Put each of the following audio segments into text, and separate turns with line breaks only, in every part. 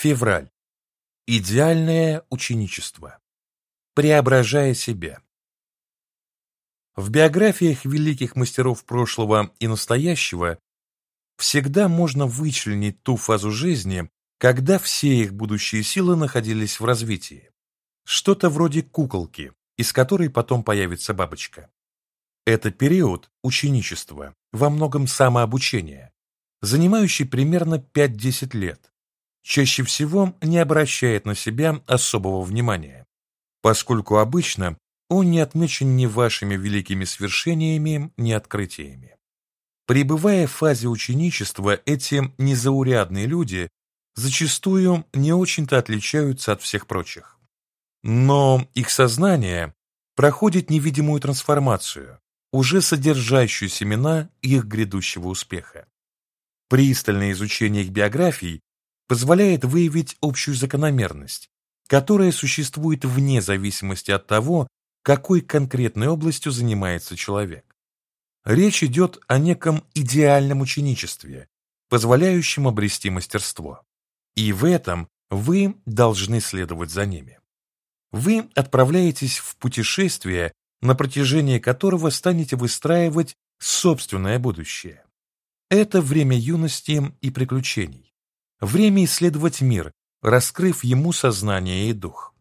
Февраль. Идеальное ученичество. Преображая себя. В биографиях великих мастеров прошлого и настоящего всегда можно вычленить ту фазу жизни, когда все их будущие силы находились в развитии. Что-то вроде куколки, из которой потом появится бабочка. Это период ученичества, во многом самообучения, занимающий примерно 5-10 лет, чаще всего не обращает на себя особого внимания, поскольку обычно он не отмечен ни вашими великими свершениями, ни открытиями. Пребывая в фазе ученичества, эти незаурядные люди зачастую не очень-то отличаются от всех прочих. Но их сознание проходит невидимую трансформацию, уже содержащую семена их грядущего успеха. Пристальное изучение их биографий позволяет выявить общую закономерность, которая существует вне зависимости от того, какой конкретной областью занимается человек. Речь идет о неком идеальном ученичестве, позволяющем обрести мастерство. И в этом вы должны следовать за ними. Вы отправляетесь в путешествие, на протяжении которого станете выстраивать собственное будущее. Это время юности и приключений. Время исследовать мир, раскрыв ему сознание и дух.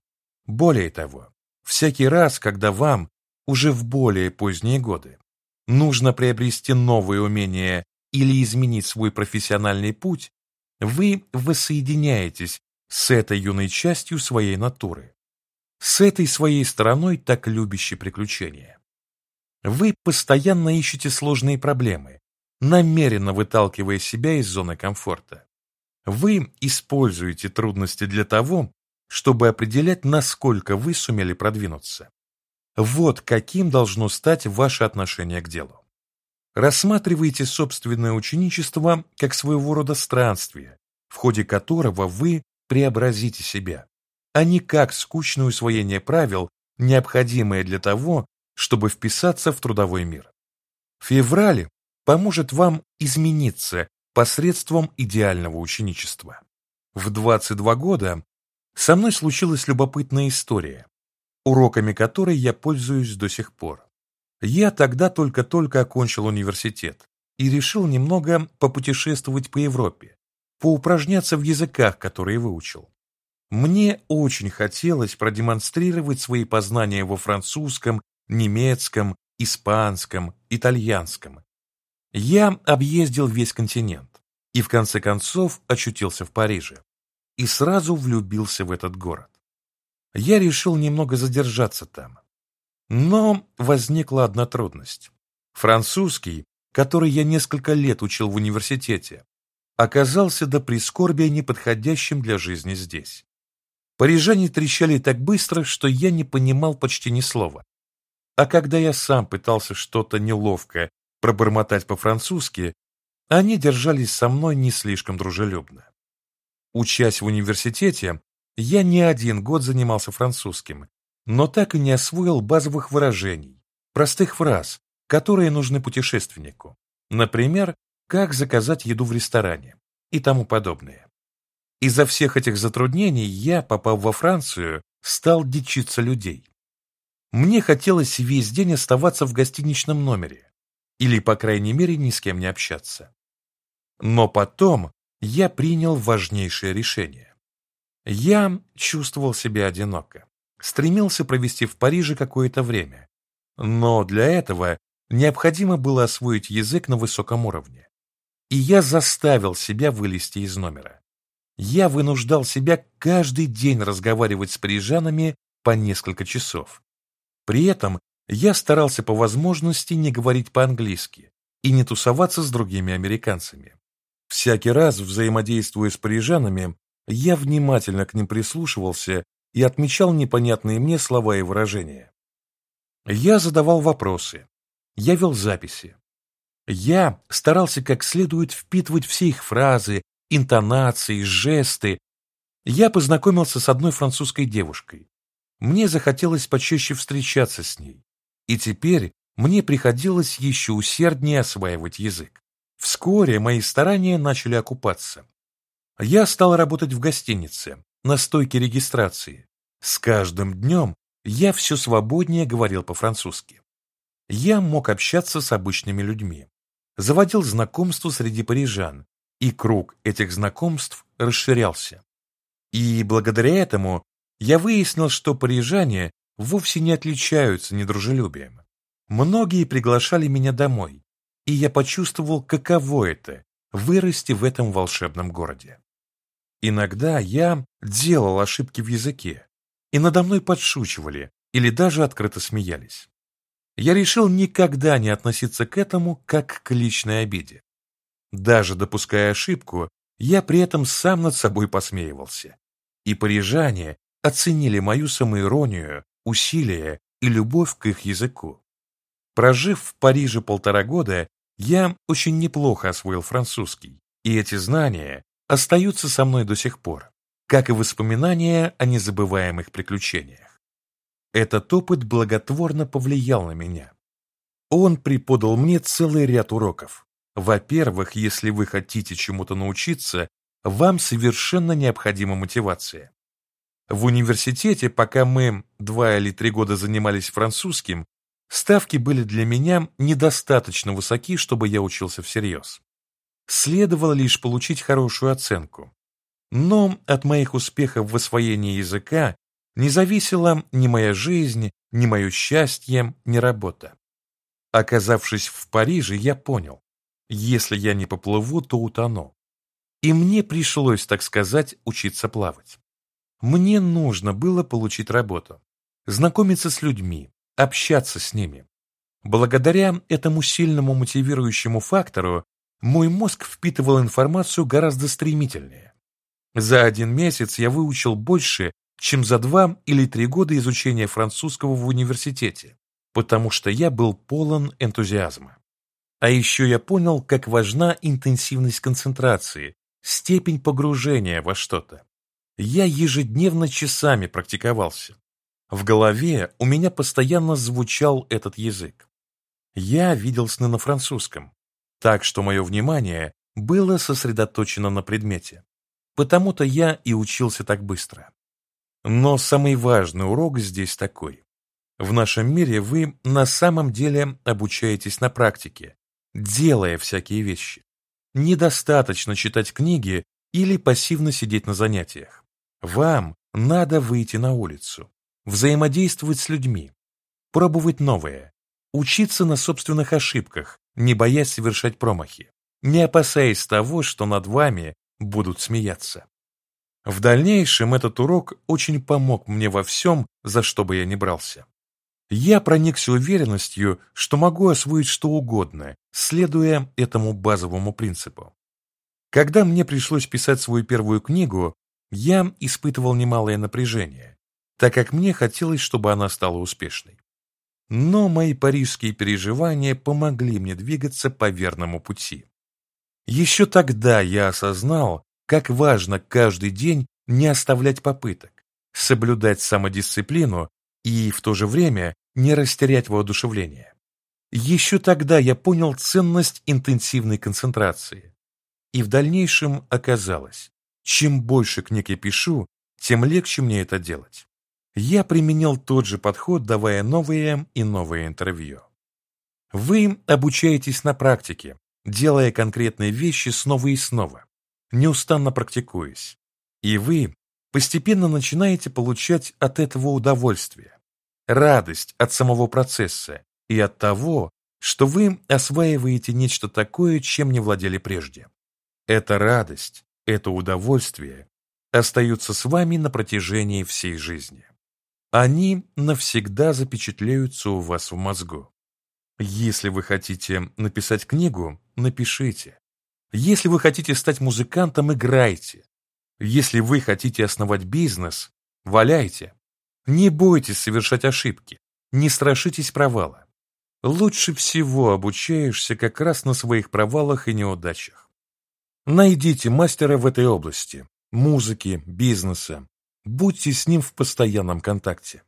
Более того, всякий раз, когда вам, уже в более поздние годы, нужно приобрести новые умения или изменить свой профессиональный путь, вы воссоединяетесь с этой юной частью своей натуры, с этой своей стороной, так любящей приключения. Вы постоянно ищете сложные проблемы, намеренно выталкивая себя из зоны комфорта. Вы используете трудности для того, чтобы определять, насколько вы сумели продвинуться. Вот каким должно стать ваше отношение к делу. Рассматривайте собственное ученичество как своего рода странствие, в ходе которого вы преобразите себя, а не как скучное усвоение правил, необходимое для того, чтобы вписаться в трудовой мир. Февраль поможет вам измениться посредством идеального ученичества. В 22 года со мной случилась любопытная история, уроками которой я пользуюсь до сих пор. Я тогда только-только окончил университет и решил немного попутешествовать по Европе, поупражняться в языках, которые выучил. Мне очень хотелось продемонстрировать свои познания во французском, немецком, испанском, итальянском, я объездил весь континент и в конце концов очутился в Париже и сразу влюбился в этот город. Я решил немного задержаться там. Но возникла одна трудность. Французский, который я несколько лет учил в университете, оказался до прискорбия неподходящим для жизни здесь. Парижане трещали так быстро, что я не понимал почти ни слова. А когда я сам пытался что-то неловкое пробормотать по-французски, они держались со мной не слишком дружелюбно. Учась в университете, я не один год занимался французским, но так и не освоил базовых выражений, простых фраз, которые нужны путешественнику. Например, как заказать еду в ресторане и тому подобное. Из-за всех этих затруднений я, попав во Францию, стал дичиться людей. Мне хотелось весь день оставаться в гостиничном номере, или, по крайней мере, ни с кем не общаться. Но потом я принял важнейшее решение. Я чувствовал себя одиноко, стремился провести в Париже какое-то время, но для этого необходимо было освоить язык на высоком уровне. И я заставил себя вылезти из номера. Я вынуждал себя каждый день разговаривать с парижанами по несколько часов. При этом я старался по возможности не говорить по-английски и не тусоваться с другими американцами. Всякий раз, взаимодействуя с парижанами, я внимательно к ним прислушивался и отмечал непонятные мне слова и выражения. Я задавал вопросы, я вел записи. Я старался как следует впитывать все их фразы, интонации, жесты. Я познакомился с одной французской девушкой. Мне захотелось почаще встречаться с ней. И теперь мне приходилось еще усерднее осваивать язык. Вскоре мои старания начали окупаться. Я стал работать в гостинице, на стойке регистрации. С каждым днем я все свободнее говорил по-французски. Я мог общаться с обычными людьми, заводил знакомства среди парижан, и круг этих знакомств расширялся. И благодаря этому я выяснил, что парижане вовсе не отличаются недружелюбием. Многие приглашали меня домой, и я почувствовал, каково это – вырасти в этом волшебном городе. Иногда я делал ошибки в языке, и надо мной подшучивали или даже открыто смеялись. Я решил никогда не относиться к этому как к личной обиде. Даже допуская ошибку, я при этом сам над собой посмеивался. И парижане оценили мою самоиронию, усилия и любовь к их языку. Прожив в Париже полтора года, я очень неплохо освоил французский, и эти знания остаются со мной до сих пор, как и воспоминания о незабываемых приключениях. Этот опыт благотворно повлиял на меня. Он преподал мне целый ряд уроков. Во-первых, если вы хотите чему-то научиться, вам совершенно необходима мотивация. В университете, пока мы два или три года занимались французским, ставки были для меня недостаточно высоки, чтобы я учился всерьез. Следовало лишь получить хорошую оценку. Но от моих успехов в освоении языка не зависела ни моя жизнь, ни мое счастье, ни работа. Оказавшись в Париже, я понял, если я не поплыву, то утону. И мне пришлось, так сказать, учиться плавать. Мне нужно было получить работу, знакомиться с людьми, общаться с ними. Благодаря этому сильному мотивирующему фактору мой мозг впитывал информацию гораздо стремительнее. За один месяц я выучил больше, чем за два или три года изучения французского в университете, потому что я был полон энтузиазма. А еще я понял, как важна интенсивность концентрации, степень погружения во что-то. Я ежедневно часами практиковался. В голове у меня постоянно звучал этот язык. Я видел сны на французском, так что мое внимание было сосредоточено на предмете. Потому-то я и учился так быстро. Но самый важный урок здесь такой. В нашем мире вы на самом деле обучаетесь на практике, делая всякие вещи. Недостаточно читать книги или пассивно сидеть на занятиях. Вам надо выйти на улицу, взаимодействовать с людьми, пробовать новое, учиться на собственных ошибках, не боясь совершать промахи, не опасаясь того, что над вами будут смеяться. В дальнейшем этот урок очень помог мне во всем, за что бы я ни брался. Я проникся уверенностью, что могу освоить что угодно, следуя этому базовому принципу. Когда мне пришлось писать свою первую книгу, я испытывал немалое напряжение, так как мне хотелось, чтобы она стала успешной. Но мои парижские переживания помогли мне двигаться по верному пути. Еще тогда я осознал, как важно каждый день не оставлять попыток, соблюдать самодисциплину и в то же время не растерять воодушевление. Еще тогда я понял ценность интенсивной концентрации. И в дальнейшем оказалось, чем больше книг я пишу, тем легче мне это делать. Я применил тот же подход, давая новые и новые интервью. Вы обучаетесь на практике, делая конкретные вещи снова и снова, неустанно практикуясь. И вы постепенно начинаете получать от этого удовольствие, радость от самого процесса и от того, что вы осваиваете нечто такое, чем не владели прежде. Эта радость, это удовольствие остаются с вами на протяжении всей жизни. Они навсегда запечатлеются у вас в мозгу. Если вы хотите написать книгу, напишите. Если вы хотите стать музыкантом, играйте. Если вы хотите основать бизнес, валяйте. Не бойтесь совершать ошибки, не страшитесь провала. Лучше всего обучаешься как раз на своих провалах и неудачах. Найдите мастера в этой области, музыки, бизнеса. Будьте с ним в постоянном контакте.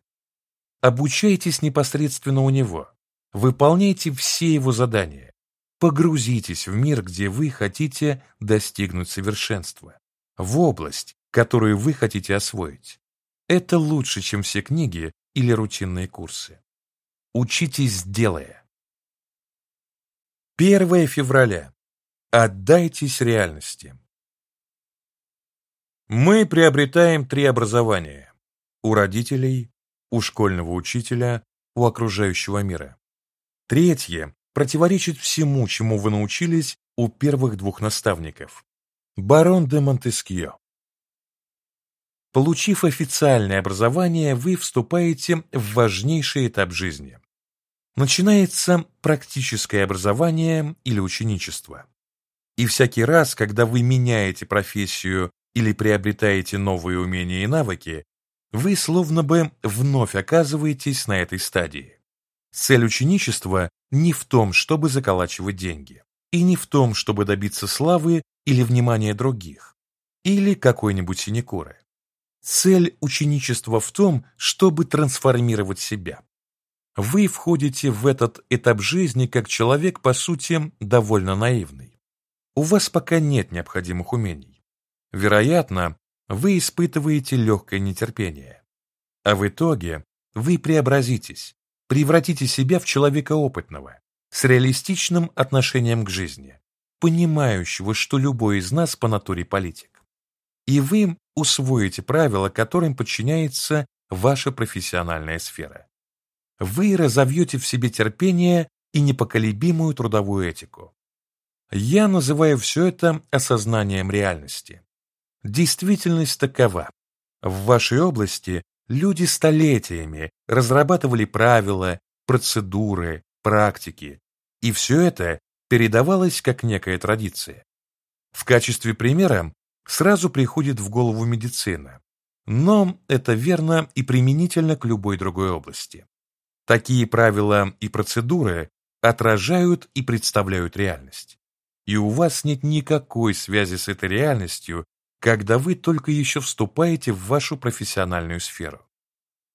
Обучайтесь непосредственно у него. Выполняйте все его задания. Погрузитесь в мир, где вы хотите достигнуть совершенства. в область, которую вы хотите освоить. Это лучше, чем все книги или рутинные курсы. Учитесь делая. 1 февраля. Отдайтесь реальности. Мы приобретаем три образования. У родителей, у школьного учителя, у окружающего мира. Третье противоречит всему, чему вы научились у первых двух наставников. Барон де Монтескье. Получив официальное образование, вы вступаете в важнейший этап жизни. Начинается практическое образование или ученичество. И всякий раз, когда вы меняете профессию или приобретаете новые умения и навыки, вы словно бы вновь оказываетесь на этой стадии. Цель ученичества не в том, чтобы заколачивать деньги, и не в том, чтобы добиться славы или внимания других, или какой-нибудь синекуры. Цель ученичества в том, чтобы трансформировать себя. Вы входите в этот этап жизни как человек, по сути, довольно наивный. У вас пока нет необходимых умений. Вероятно, вы испытываете легкое нетерпение. А в итоге вы преобразитесь, превратите себя в человека опытного, с реалистичным отношением к жизни, понимающего, что любой из нас по натуре политик. И вы усвоите правила, которым подчиняется ваша профессиональная сфера. Вы разовьете в себе терпение и непоколебимую трудовую этику. Я называю все это осознанием реальности. Действительность такова. В вашей области люди столетиями разрабатывали правила, процедуры, практики, и все это передавалось как некая традиция. В качестве примера сразу приходит в голову медицина, но это верно и применительно к любой другой области. Такие правила и процедуры отражают и представляют реальность. И у вас нет никакой связи с этой реальностью, когда вы только еще вступаете в вашу профессиональную сферу.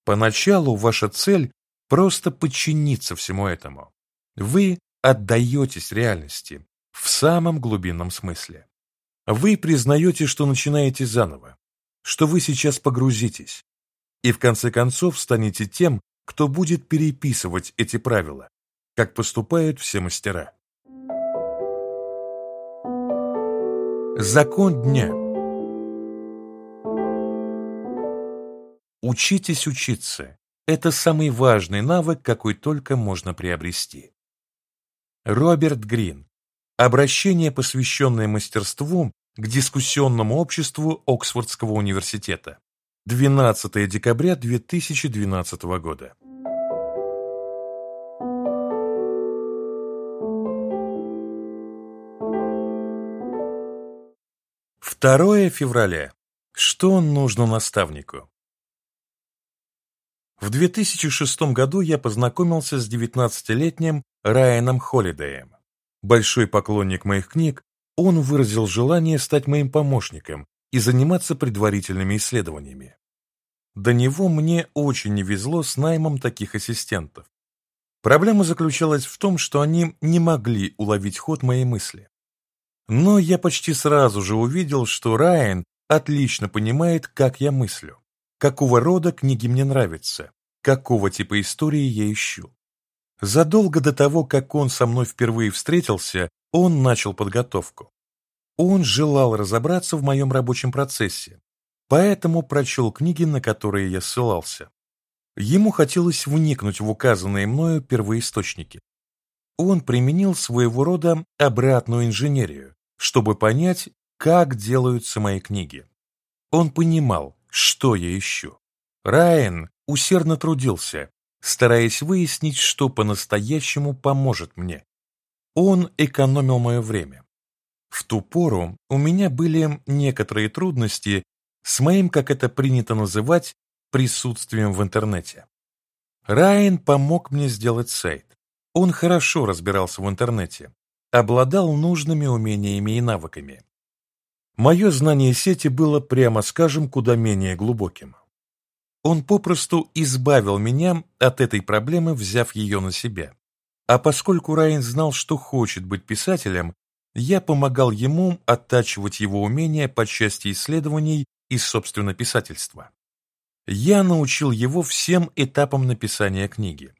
Поначалу ваша цель просто подчиниться всему этому. Вы отдаетесь реальности в самом глубинном смысле. Вы признаете, что начинаете заново, что вы сейчас погрузитесь, и в конце концов станете тем, кто будет переписывать эти правила, как поступают все мастера. Закон дня Учитесь учиться. Это самый важный навык, какой только можно приобрести. Роберт Грин. Обращение, посвященное мастерству к дискуссионному обществу Оксфордского университета. 12 декабря 2012 года. Второе февраля. Что нужно наставнику? В 2006 году я познакомился с 19-летним Райаном Холидеем. Большой поклонник моих книг, он выразил желание стать моим помощником и заниматься предварительными исследованиями. До него мне очень не везло с наймом таких ассистентов. Проблема заключалась в том, что они не могли уловить ход моей мысли. Но я почти сразу же увидел, что Райан отлично понимает, как я мыслю, какого рода книги мне нравятся, какого типа истории я ищу. Задолго до того, как он со мной впервые встретился, он начал подготовку. Он желал разобраться в моем рабочем процессе, поэтому прочел книги, на которые я ссылался. Ему хотелось вникнуть в указанные мною первоисточники. Он применил своего рода обратную инженерию, чтобы понять, как делаются мои книги. Он понимал, что я ищу. Райан усердно трудился, стараясь выяснить, что по-настоящему поможет мне. Он экономил мое время. В ту пору у меня были некоторые трудности с моим, как это принято называть, присутствием в интернете. Райан помог мне сделать сайт. Он хорошо разбирался в интернете, обладал нужными умениями и навыками. Мое знание сети было, прямо скажем, куда менее глубоким. Он попросту избавил меня от этой проблемы, взяв ее на себя. А поскольку Райан знал, что хочет быть писателем, я помогал ему оттачивать его умения по части исследований и, собственно, писательства. Я научил его всем этапам написания книги.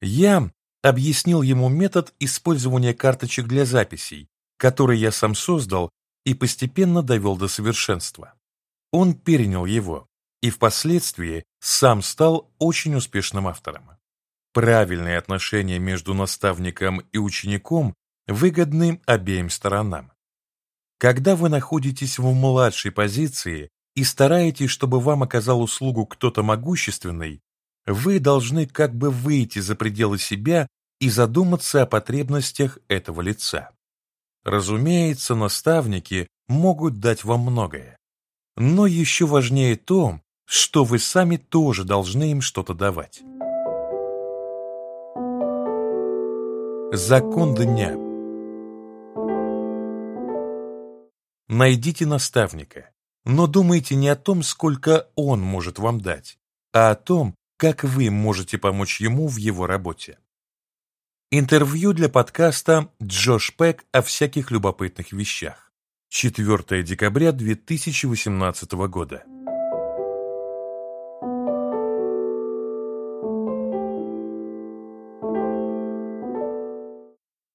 Я объяснил ему метод использования карточек для записей, который я сам создал и постепенно довел до совершенства. Он перенял его и впоследствии сам стал очень успешным автором. Правильные отношения между наставником и учеником выгодны обеим сторонам. Когда вы находитесь в младшей позиции и стараетесь, чтобы вам оказал услугу кто-то могущественный, вы должны как бы выйти за пределы себя и задуматься о потребностях этого лица. Разумеется, наставники могут дать вам многое. Но еще важнее то, что вы сами тоже должны им что-то давать. Закон дня Найдите наставника, но думайте не о том, сколько он может вам дать, а о том, как вы можете помочь ему в его работе. Интервью для подкаста «Джош Пэк о всяких любопытных вещах». 4 декабря 2018 года.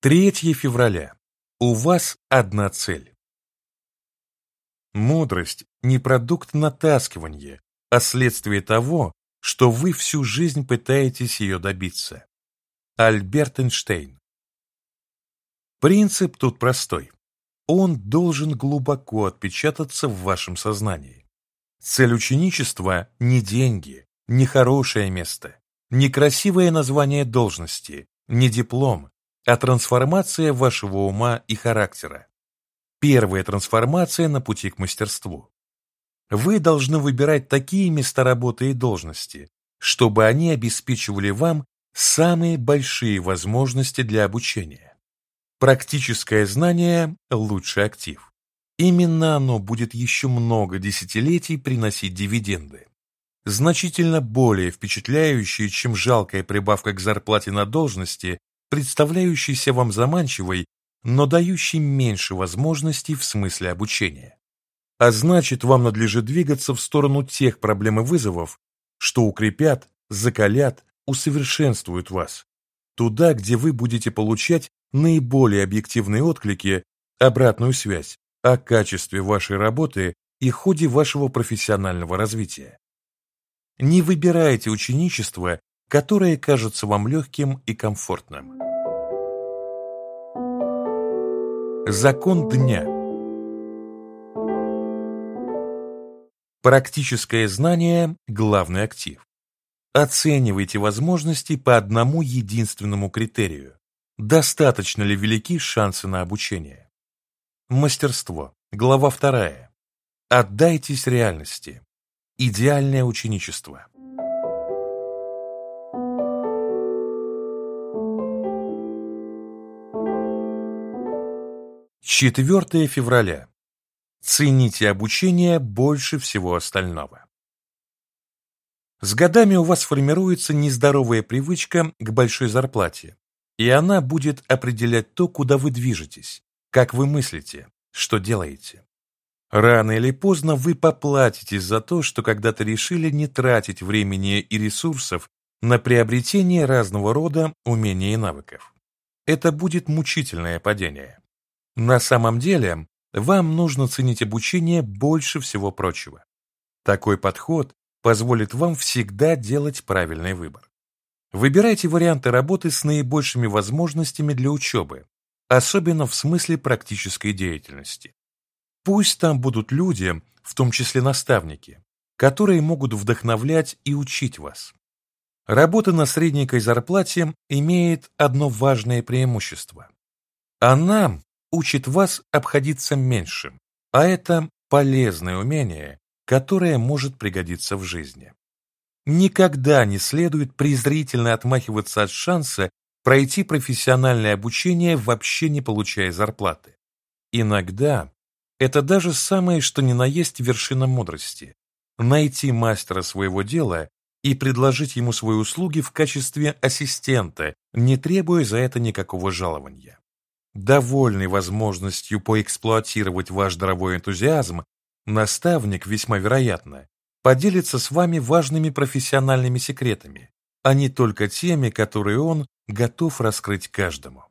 3 февраля. У вас одна цель. Мудрость – не продукт натаскивания, а следствие того, что вы всю жизнь пытаетесь ее добиться. Альберт Эйнштейн Принцип тут простой. Он должен глубоко отпечататься в вашем сознании. Цель ученичества – не деньги, не хорошее место, не красивое название должности, не диплом, а трансформация вашего ума и характера. Первая трансформация на пути к мастерству. Вы должны выбирать такие места работы и должности, чтобы они обеспечивали вам самые большие возможности для обучения. Практическое знание – лучший актив. Именно оно будет еще много десятилетий приносить дивиденды. Значительно более впечатляющие, чем жалкая прибавка к зарплате на должности представляющийся вам заманчивой, но дающей меньше возможностей в смысле обучения. А значит, вам надлежит двигаться в сторону тех проблем и вызовов, что укрепят, закалят, усовершенствуют вас, туда, где вы будете получать наиболее объективные отклики, обратную связь о качестве вашей работы и ходе вашего профессионального развития. Не выбирайте ученичество, которое кажется вам легким и комфортным. Закон дня Практическое знание – главный актив. Оценивайте возможности по одному единственному критерию. Достаточно ли велики шансы на обучение? Мастерство. Глава вторая. Отдайтесь реальности. Идеальное ученичество. 4 февраля. Цените обучение больше всего остального. С годами у вас формируется нездоровая привычка к большой зарплате, и она будет определять то, куда вы движетесь, как вы мыслите, что делаете. Рано или поздно вы поплатитесь за то, что когда-то решили не тратить времени и ресурсов на приобретение разного рода умений и навыков. Это будет мучительное падение. На самом деле, вам нужно ценить обучение больше всего прочего. Такой подход позволит вам всегда делать правильный выбор. Выбирайте варианты работы с наибольшими возможностями для учебы, особенно в смысле практической деятельности. Пусть там будут люди, в том числе наставники, которые могут вдохновлять и учить вас. Работа на средненькой зарплате имеет одно важное преимущество. Она учит вас обходиться меньшим, а это полезное умение, которое может пригодиться в жизни. Никогда не следует презрительно отмахиваться от шанса пройти профессиональное обучение, вообще не получая зарплаты. Иногда это даже самое, что ни на есть вершина мудрости – найти мастера своего дела и предложить ему свои услуги в качестве ассистента, не требуя за это никакого жалования. Довольный возможностью поэксплуатировать ваш даровой энтузиазм, наставник, весьма вероятно, поделится с вами важными профессиональными секретами, а не только теми, которые он готов раскрыть каждому.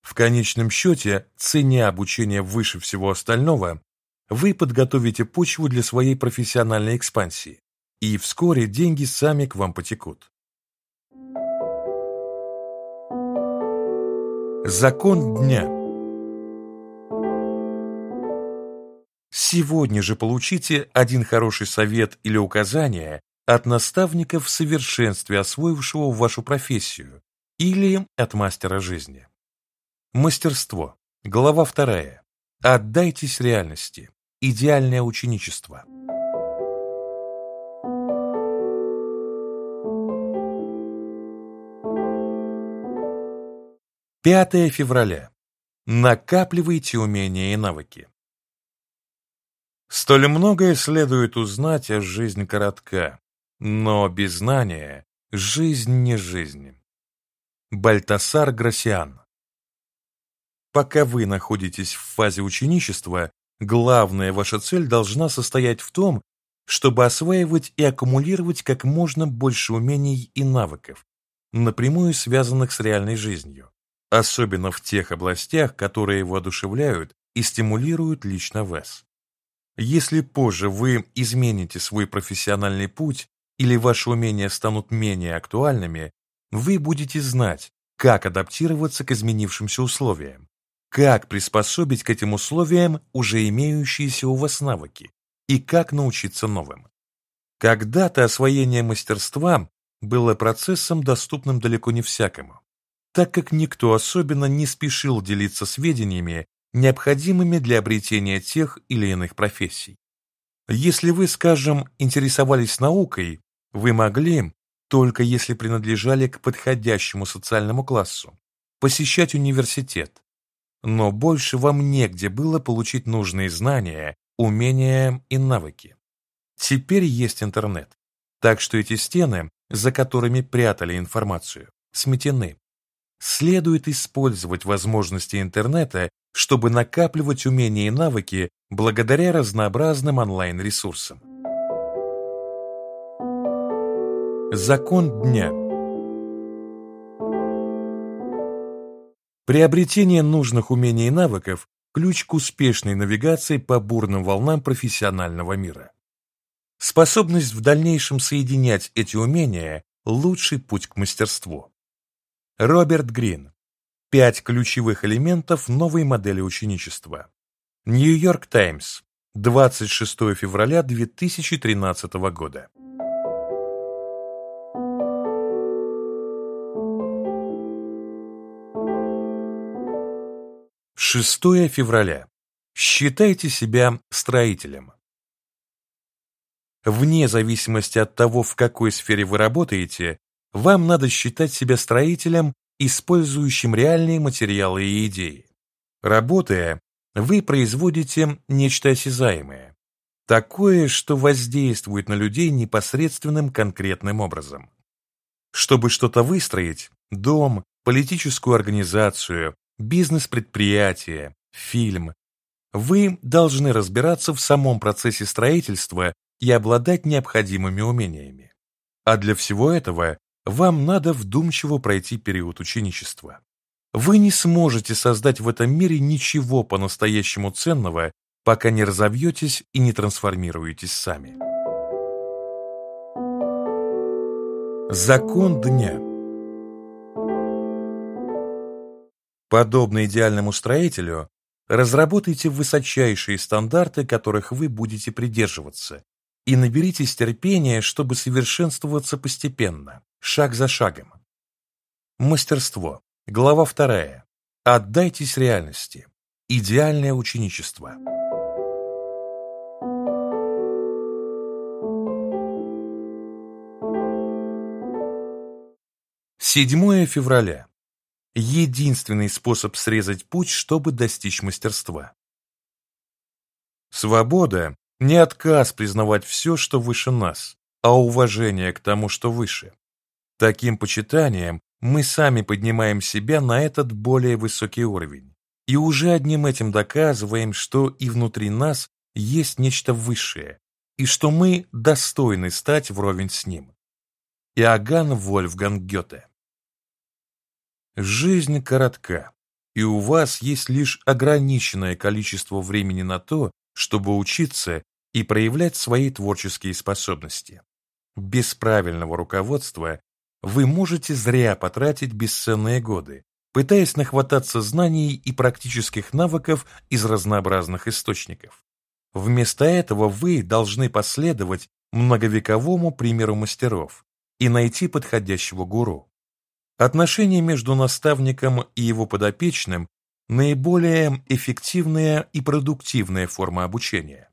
В конечном счете, ценя обучение выше всего остального, вы подготовите почву для своей профессиональной экспансии, и вскоре деньги сами к вам потекут. Закон дня Сегодня же получите один хороший совет или указание от наставника в совершенстве освоившего вашу профессию или от мастера жизни. Мастерство. Глава вторая. Отдайтесь реальности. Идеальное ученичество. Пятое февраля. Накапливайте умения и навыки. Столь многое следует узнать, а жизнь коротка, но без знания жизнь не жизнь. Бальтасар Грасиан Пока вы находитесь в фазе ученичества, главная ваша цель должна состоять в том, чтобы осваивать и аккумулировать как можно больше умений и навыков, напрямую связанных с реальной жизнью, особенно в тех областях, которые воодушевляют и стимулируют лично вас. Если позже вы измените свой профессиональный путь или ваши умения станут менее актуальными, вы будете знать, как адаптироваться к изменившимся условиям, как приспособить к этим условиям уже имеющиеся у вас навыки и как научиться новым. Когда-то освоение мастерства было процессом, доступным далеко не всякому, так как никто особенно не спешил делиться сведениями, необходимыми для обретения тех или иных профессий. Если вы, скажем, интересовались наукой, вы могли, только если принадлежали к подходящему социальному классу, посещать университет, но больше вам негде было получить нужные знания, умения и навыки. Теперь есть интернет, так что эти стены, за которыми прятали информацию, сметены. Следует использовать возможности интернета, чтобы накапливать умения и навыки благодаря разнообразным онлайн-ресурсам. Закон дня – Приобретение нужных умений и навыков – ключ к успешной навигации по бурным волнам профессионального мира. Способность в дальнейшем соединять эти умения – лучший путь к мастерству. Роберт Грин. Пять ключевых элементов новой модели ученичества. Нью-Йорк Таймс. 26 февраля 2013 года. 6 февраля. Считайте себя строителем. Вне зависимости от того, в какой сфере вы работаете, вам надо считать себя строителем, использующим реальные материалы и идеи. Работая, вы производите нечто осязаемое, такое, что воздействует на людей непосредственным конкретным образом. Чтобы что-то выстроить – дом, политическую организацию, бизнес-предприятие, фильм. Вы должны разбираться в самом процессе строительства и обладать необходимыми умениями. А для всего этого вам надо вдумчиво пройти период ученичества. Вы не сможете создать в этом мире ничего по-настоящему ценного, пока не разовьетесь и не трансформируетесь сами. Закон дня Подобно идеальному строителю, разработайте высочайшие стандарты, которых вы будете придерживаться, и наберитесь терпения, чтобы совершенствоваться постепенно, шаг за шагом. Мастерство. Глава вторая. Отдайтесь реальности. Идеальное ученичество. Седьмое февраля единственный способ срезать путь, чтобы достичь мастерства. Свобода – не отказ признавать все, что выше нас, а уважение к тому, что выше. Таким почитанием мы сами поднимаем себя на этот более высокий уровень. и уже одним этим доказываем, что и внутри нас есть нечто высшее, и что мы достойны стать вровень с ним. Иоганн Вольфганг Гёте Жизнь коротка, и у вас есть лишь ограниченное количество времени на то, чтобы учиться и проявлять свои творческие способности. Без правильного руководства вы можете зря потратить бесценные годы, пытаясь нахвататься знаний и практических навыков из разнообразных источников. Вместо этого вы должны последовать многовековому примеру мастеров и найти подходящего гуру. Отношения между наставником и его подопечным – наиболее эффективная и продуктивная форма обучения.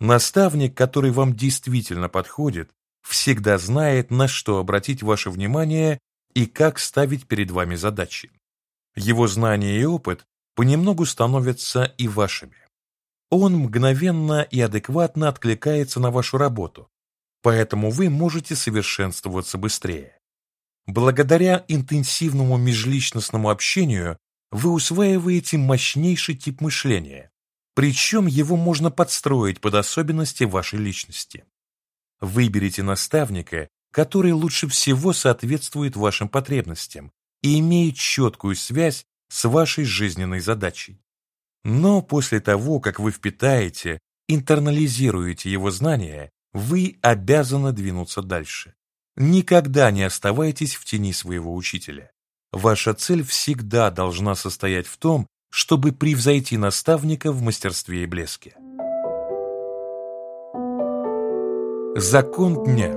Наставник, который вам действительно подходит, всегда знает, на что обратить ваше внимание и как ставить перед вами задачи. Его знания и опыт понемногу становятся и вашими. Он мгновенно и адекватно откликается на вашу работу, поэтому вы можете совершенствоваться быстрее. Благодаря интенсивному межличностному общению вы усваиваете мощнейший тип мышления, причем его можно подстроить под особенности вашей личности. Выберите наставника, который лучше всего соответствует вашим потребностям и имеет четкую связь с вашей жизненной задачей. Но после того, как вы впитаете, интернализируете его знания, вы обязаны двинуться дальше. Никогда не оставайтесь в тени своего учителя. Ваша цель всегда должна состоять в том, чтобы превзойти наставника в мастерстве и блеске. Закон дня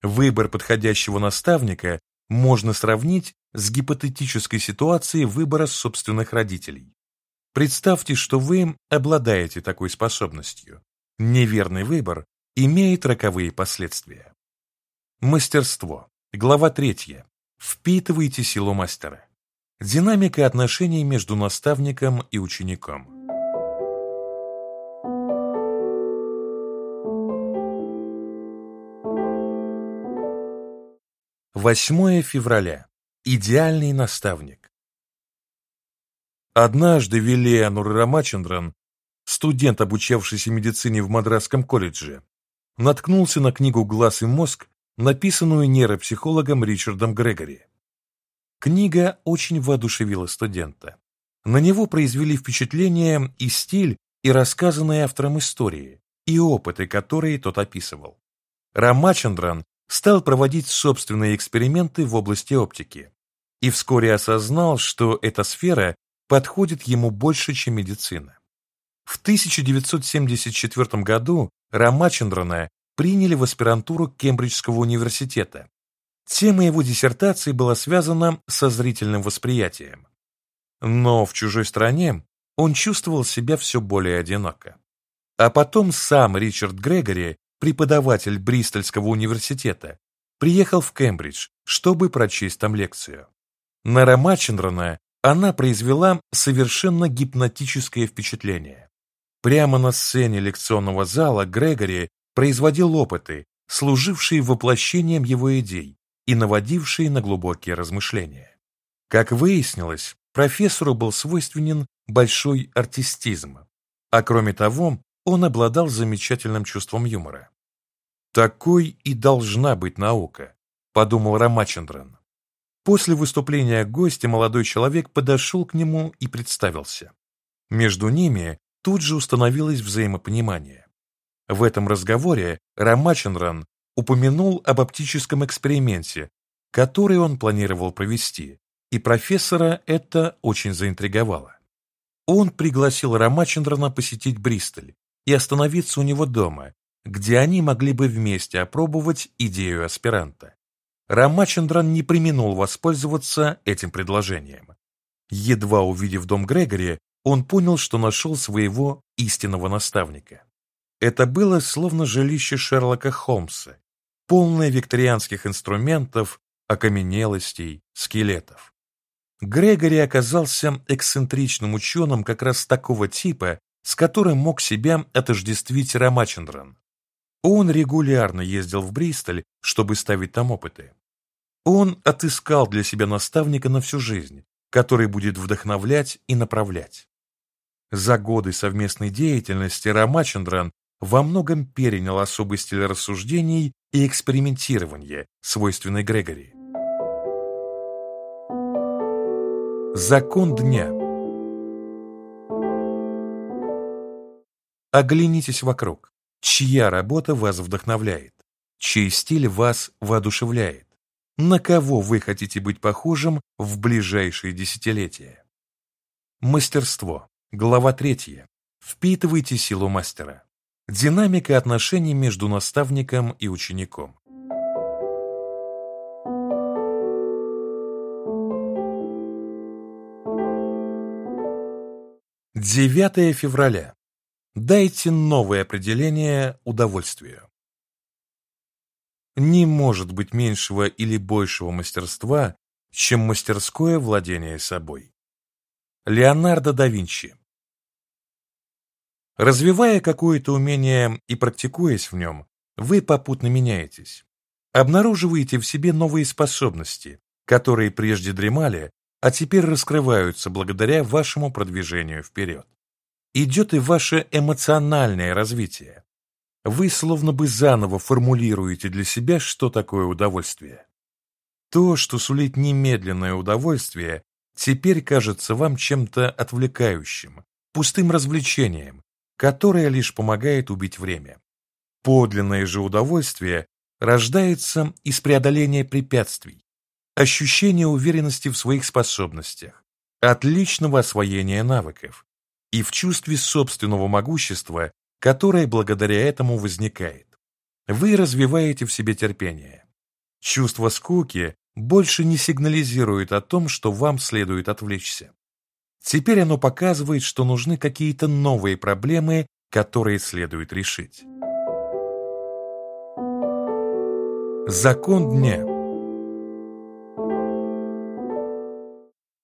Выбор подходящего наставника можно сравнить с гипотетической ситуацией выбора собственных родителей. Представьте, что вы обладаете такой способностью. Неверный выбор имеет роковые последствия. Мастерство. Глава 3. Впитывайте силу мастера. Динамика отношений между наставником и учеником. Восьмое февраля. Идеальный наставник. Однажды Вилеянур Рамачандран, студент, обучавшийся медицине в Мадрасском колледже, наткнулся на книгу «Глаз и мозг», написанную нейропсихологом Ричардом Грегори. Книга очень воодушевила студента. На него произвели впечатление и стиль, и рассказанные автором истории, и опыты, которые тот описывал. Рамачандран стал проводить собственные эксперименты в области оптики и вскоре осознал, что эта сфера подходит ему больше, чем медицина. В 1974 году Рамачандрана приняли в аспирантуру Кембриджского университета. Тема его диссертации была связана со зрительным восприятием. Но в чужой стране он чувствовал себя все более одиноко. А потом сам Ричард Грегори, преподаватель Бристольского университета, приехал в Кембридж, чтобы прочесть там лекцию. На Рамачандрана она произвела совершенно гипнотическое впечатление. Прямо на сцене лекционного зала Грегори производил опыты, служившие воплощением его идей и наводившие на глубокие размышления. Как выяснилось, профессору был свойственен большой артистизм, а кроме того, он обладал замечательным чувством юмора. «Такой и должна быть наука», — подумал Рамачандран. После выступления гостя молодой человек подошел к нему и представился. Между ними тут же установилось взаимопонимание. В этом разговоре Рамачандран упомянул об оптическом эксперименте, который он планировал провести, и профессора это очень заинтриговало. Он пригласил Рамачандрана посетить Бристоль и остановиться у него дома, где они могли бы вместе опробовать идею аспиранта. Рамачандран не применул воспользоваться этим предложением. Едва увидев дом Грегори, он понял, что нашел своего истинного наставника. Это было словно жилище Шерлока Холмса, полное викторианских инструментов, окаменелостей, скелетов. Грегори оказался эксцентричным ученым как раз такого типа, с которым мог себя отождествить Рамачандран. Он регулярно ездил в Бристоль, чтобы ставить там опыты. Он отыскал для себя наставника на всю жизнь, который будет вдохновлять и направлять. За годы совместной деятельности Рамачандран во многом перенял особый стиль рассуждений и экспериментирования, свойственный Грегори. Закон дня Оглянитесь вокруг. Чья работа вас вдохновляет? Чей стиль вас воодушевляет? На кого вы хотите быть похожим в ближайшие десятилетия? Мастерство. Глава третья. Впитывайте силу мастера. Динамика отношений между наставником и учеником. Девятое февраля. Дайте новое определение удовольствию. Не может быть меньшего или большего мастерства, чем мастерское владение собой. Леонардо да Винчи Развивая какое-то умение и практикуясь в нем, вы попутно меняетесь. Обнаруживаете в себе новые способности, которые прежде дремали, а теперь раскрываются благодаря вашему продвижению вперед. Идет и ваше эмоциональное развитие вы словно бы заново формулируете для себя, что такое удовольствие. То, что сулит немедленное удовольствие, теперь кажется вам чем-то отвлекающим, пустым развлечением, которое лишь помогает убить время. Подлинное же удовольствие рождается из преодоления препятствий, ощущения уверенности в своих способностях, отличного освоения навыков и в чувстве собственного могущества которое благодаря этому возникает. Вы развиваете в себе терпение. Чувство скуки больше не сигнализирует о том, что вам следует отвлечься. Теперь оно показывает, что нужны какие-то новые проблемы, которые следует решить. Закон дня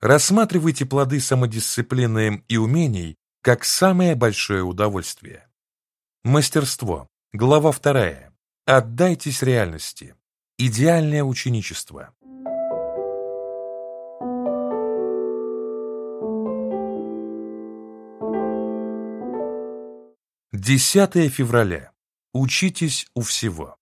Рассматривайте плоды самодисциплины и умений как самое большое удовольствие. Мастерство. Глава вторая. Отдайтесь реальности. Идеальное ученичество. Десятое февраля. Учитесь у всего.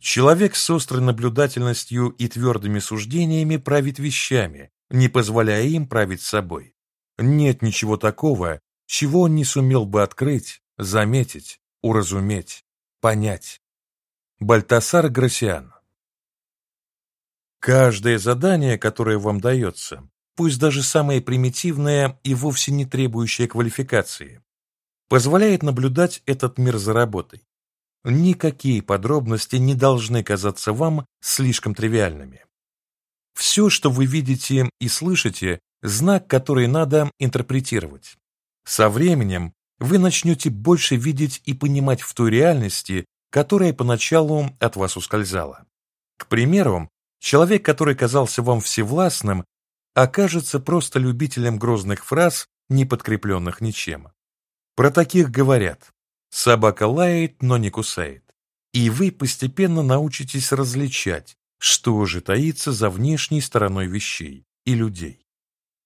Человек с острой наблюдательностью и твердыми суждениями правит вещами, не позволяя им править собой. Нет ничего такого, чего он не сумел бы открыть, заметить, уразуметь, понять. Бальтасар Грасиан Каждое задание, которое вам дается, пусть даже самое примитивное и вовсе не требующее квалификации, позволяет наблюдать этот мир за работой. Никакие подробности не должны казаться вам слишком тривиальными. Все, что вы видите и слышите, знак, который надо интерпретировать. Со временем вы начнете больше видеть и понимать в той реальности, которая поначалу от вас ускользала. К примеру, человек, который казался вам всевластным, окажется просто любителем грозных фраз, не подкрепленных ничем. Про таких говорят «собака лает, но не кусает». И вы постепенно научитесь различать, что же таится за внешней стороной вещей и людей.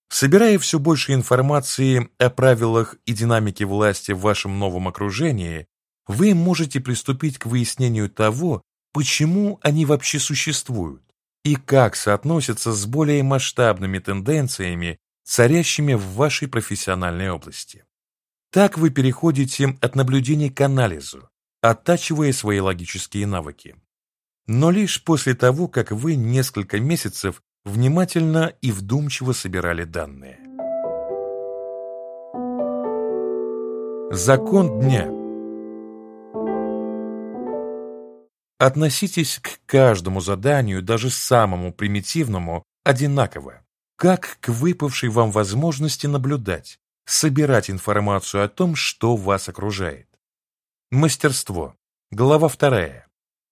Собирая все больше информации о правилах и динамике власти в вашем новом окружении, вы можете приступить к выяснению того, почему они вообще существуют и как соотносятся с более масштабными тенденциями, царящими в вашей профессиональной области. Так вы переходите от наблюдений к анализу, оттачивая свои логические навыки. Но лишь после того, как вы несколько месяцев внимательно и вдумчиво собирали данные. Закон дня Относитесь к каждому заданию, даже самому примитивному, одинаково, как к выпавшей вам возможности наблюдать, собирать информацию о том, что вас окружает. Мастерство. Глава вторая.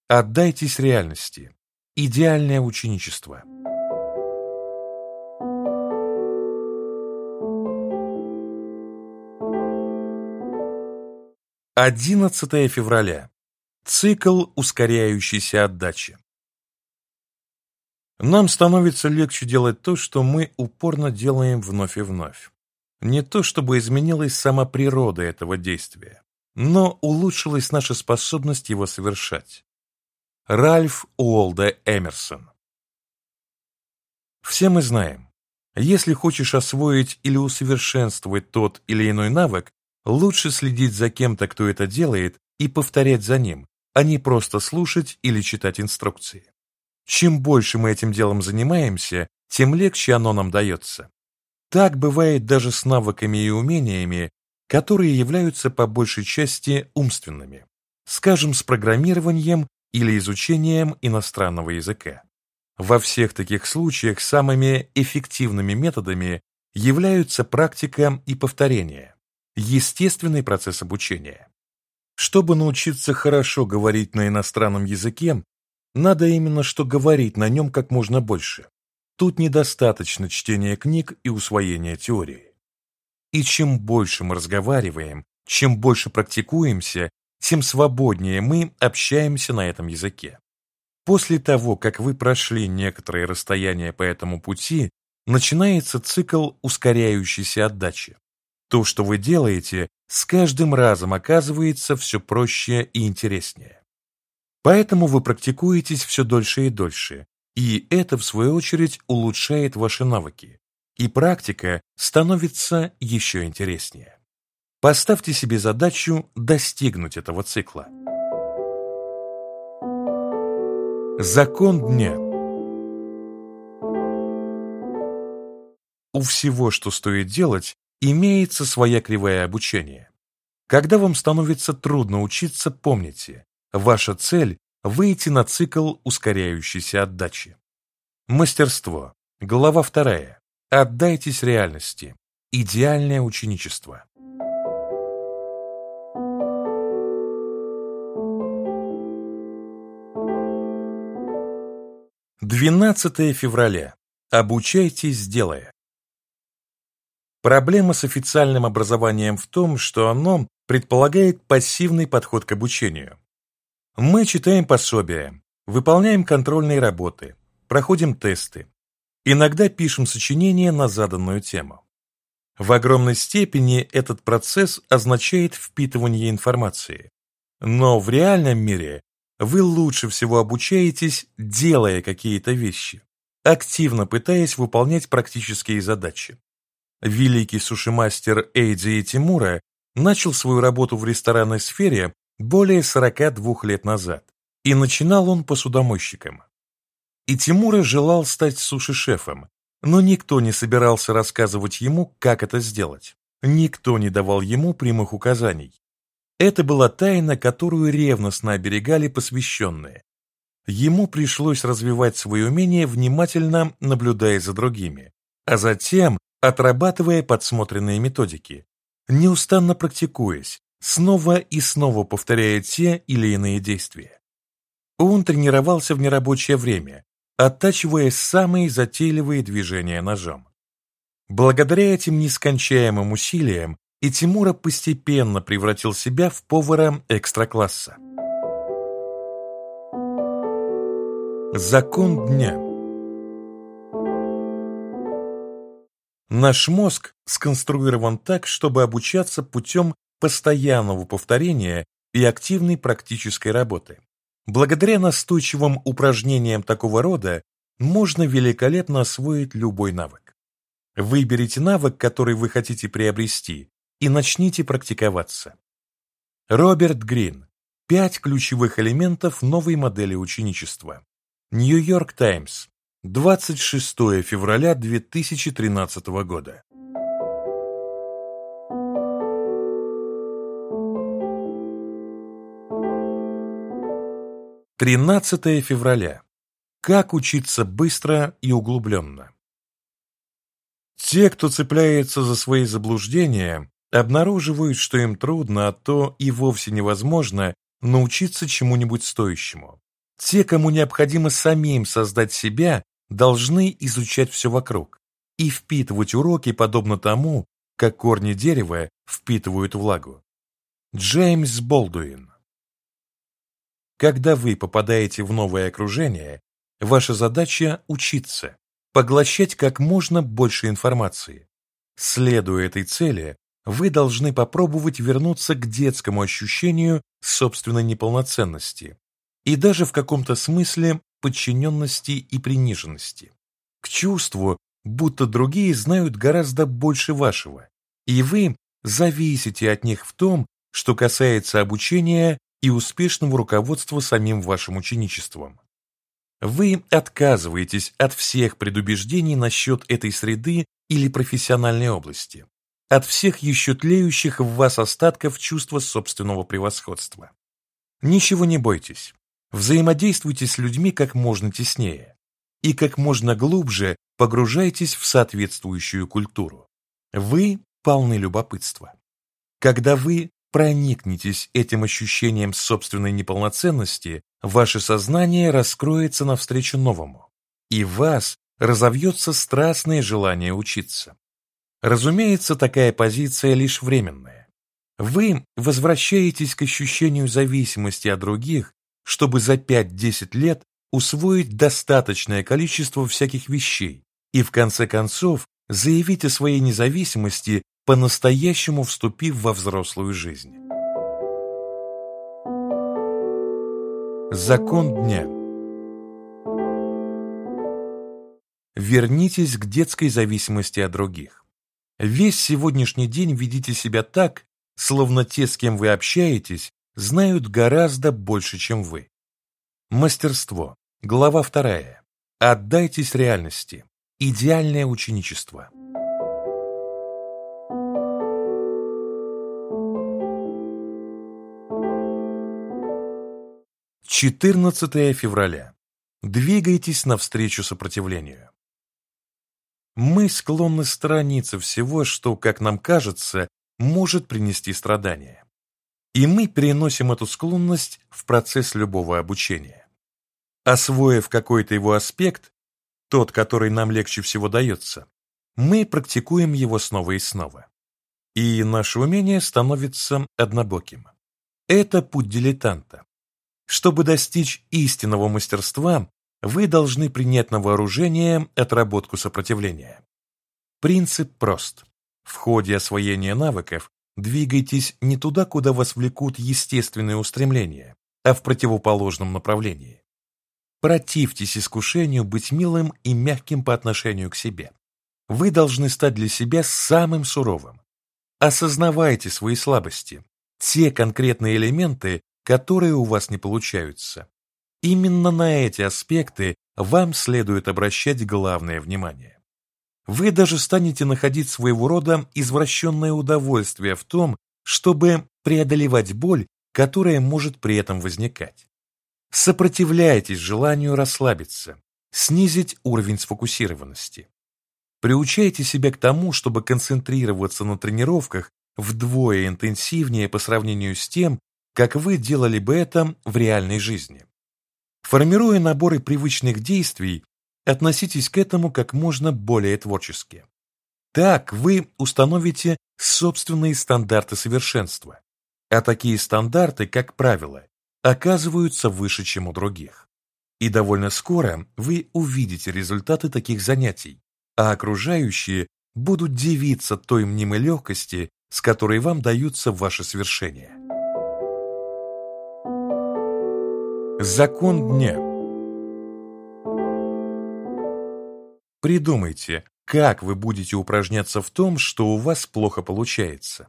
Отдайтесь реальности. Идеальное ученичество. 11 февраля. Цикл ускоряющейся отдачи. Нам становится легче делать то, что мы упорно делаем вновь и вновь. Не то, чтобы изменилась сама природа этого действия, но улучшилась наша способность его совершать. Ральф Уолда Эмерсон Все мы знаем, если хочешь освоить или усовершенствовать тот или иной навык, лучше следить за кем-то, кто это делает, и повторять за ним, а не просто слушать или читать инструкции. Чем больше мы этим делом занимаемся, тем легче оно нам дается. Так бывает даже с навыками и умениями, которые являются по большей части умственными, скажем, с программированием или изучением иностранного языка. Во всех таких случаях самыми эффективными методами являются практика и повторение, естественный процесс обучения. Чтобы научиться хорошо говорить на иностранном языке, надо именно что говорить на нем как можно больше. Тут недостаточно чтения книг и усвоения теории. И чем больше мы разговариваем, чем больше практикуемся, тем свободнее мы общаемся на этом языке. После того, как вы прошли некоторое расстояние по этому пути, начинается цикл ускоряющейся отдачи. То, что вы делаете, с каждым разом оказывается все проще и интереснее. Поэтому вы практикуетесь все дольше и дольше, и это, в свою очередь, улучшает ваши навыки, и практика становится еще интереснее. Поставьте себе задачу достигнуть этого цикла. Закон дня У всего, что стоит делать, имеется своя кривая обучения. Когда вам становится трудно учиться, помните, ваша цель – выйти на цикл ускоряющейся отдачи. Мастерство. Глава вторая. Отдайтесь реальности. Идеальное ученичество. 12 февраля. Обучайтесь, делая. Проблема с официальным образованием в том, что оно предполагает пассивный подход к обучению. Мы читаем пособия, выполняем контрольные работы, проходим тесты, иногда пишем сочинения на заданную тему. В огромной степени этот процесс означает впитывание информации. Но в реальном мире вы лучше всего обучаетесь, делая какие-то вещи, активно пытаясь выполнять практические задачи. Великий суши-мастер Эйдзи Тимура начал свою работу в ресторанной сфере более 42 лет назад, и начинал он посудомойщиком. И Тимура желал стать суши-шефом, но никто не собирался рассказывать ему, как это сделать. Никто не давал ему прямых указаний. Это была тайна, которую ревностно оберегали посвященные. Ему пришлось развивать свои умения, внимательно наблюдая за другими, а затем отрабатывая подсмотренные методики, неустанно практикуясь, снова и снова повторяя те или иные действия. Он тренировался в нерабочее время, оттачивая самые затейливые движения ножом. Благодаря этим нескончаемым усилиям и Тимура постепенно превратил себя в повара экстра-класса. Закон дня Наш мозг сконструирован так, чтобы обучаться путем постоянного повторения и активной практической работы. Благодаря настойчивым упражнениям такого рода можно великолепно освоить любой навык. Выберите навык, который вы хотите приобрести, и начните практиковаться. Роберт Грин. Пять ключевых элементов новой модели ученичества. Нью-Йорк Таймс. 26 февраля 2013 года. Тринадцатое февраля. Как учиться быстро и углубленно? Те, кто цепляется за свои заблуждения, обнаруживают, что им трудно, а то и вовсе невозможно научиться чему-нибудь стоящему. Те, кому необходимо самим создать себя, должны изучать все вокруг и впитывать уроки подобно тому, как корни дерева впитывают влагу. Джеймс Болдуин Когда вы попадаете в новое окружение, Ваша задача – учиться, поглощать как можно больше информации. Следуя этой цели, вы должны попробовать вернуться к детскому ощущению собственной неполноценности и даже в каком-то смысле подчиненности и приниженности, к чувству, будто другие знают гораздо больше вашего, и вы зависите от них в том, что касается обучения и успешного руководства самим вашим ученичеством. Вы отказываетесь от всех предубеждений насчет этой среды или профессиональной области, от всех еще тлеющих в вас остатков чувства собственного превосходства. Ничего не бойтесь, взаимодействуйте с людьми как можно теснее и как можно глубже погружайтесь в соответствующую культуру. Вы полны любопытства. Когда вы проникнетесь этим ощущением собственной неполноценности, ваше сознание раскроется навстречу новому, и вас разовьется страстное желание учиться. Разумеется, такая позиция лишь временная. Вы возвращаетесь к ощущению зависимости от других, чтобы за 5-10 лет усвоить достаточное количество всяких вещей и в конце концов заявить о своей независимости, по-настоящему вступив во взрослую жизнь. Закон дня Вернитесь к детской зависимости от других. Весь сегодняшний день ведите себя так, словно те, с кем вы общаетесь, знают гораздо больше, чем вы. Мастерство. Глава вторая. Отдайтесь реальности. Идеальное ученичество. Четырнадцатое февраля. Двигайтесь навстречу сопротивлению. Мы склонны сторониться всего, что, как нам кажется, может принести страдания. И мы переносим эту склонность в процесс любого обучения. Освоив какой-то его аспект, тот, который нам легче всего дается, мы практикуем его снова и снова. И наше умение становится однобоким. Это путь дилетанта. Чтобы достичь истинного мастерства, вы должны принять на вооружение отработку сопротивления. Принцип прост. В ходе освоения навыков двигайтесь не туда, куда вас влекут естественные устремления, а в противоположном направлении. Противьтесь искушению быть милым и мягким по отношению к себе. Вы должны стать для себя самым суровым. Осознавайте свои слабости, те конкретные элементы, которые у вас не получаются. Именно на эти аспекты вам следует обращать главное внимание. Вы даже станете находить своего рода извращенное удовольствие в том, чтобы преодолевать боль, которая может при этом возникать. Сопротивляйтесь желанию расслабиться, снизить уровень сфокусированности. Приучайте себя к тому, чтобы концентрироваться на тренировках вдвое интенсивнее по сравнению с тем, как вы делали бы это в реальной жизни. Формируя наборы привычных действий, относитесь к этому как можно более творчески. Так вы установите собственные стандарты совершенства, а такие стандарты, как правило, оказываются выше, чем у других. И довольно скоро вы увидите результаты таких занятий, а окружающие будут дивиться той мнимой легкости, с которой вам даются ваши свершения. Закон дня Придумайте, как вы будете упражняться в том, что у вас плохо получается.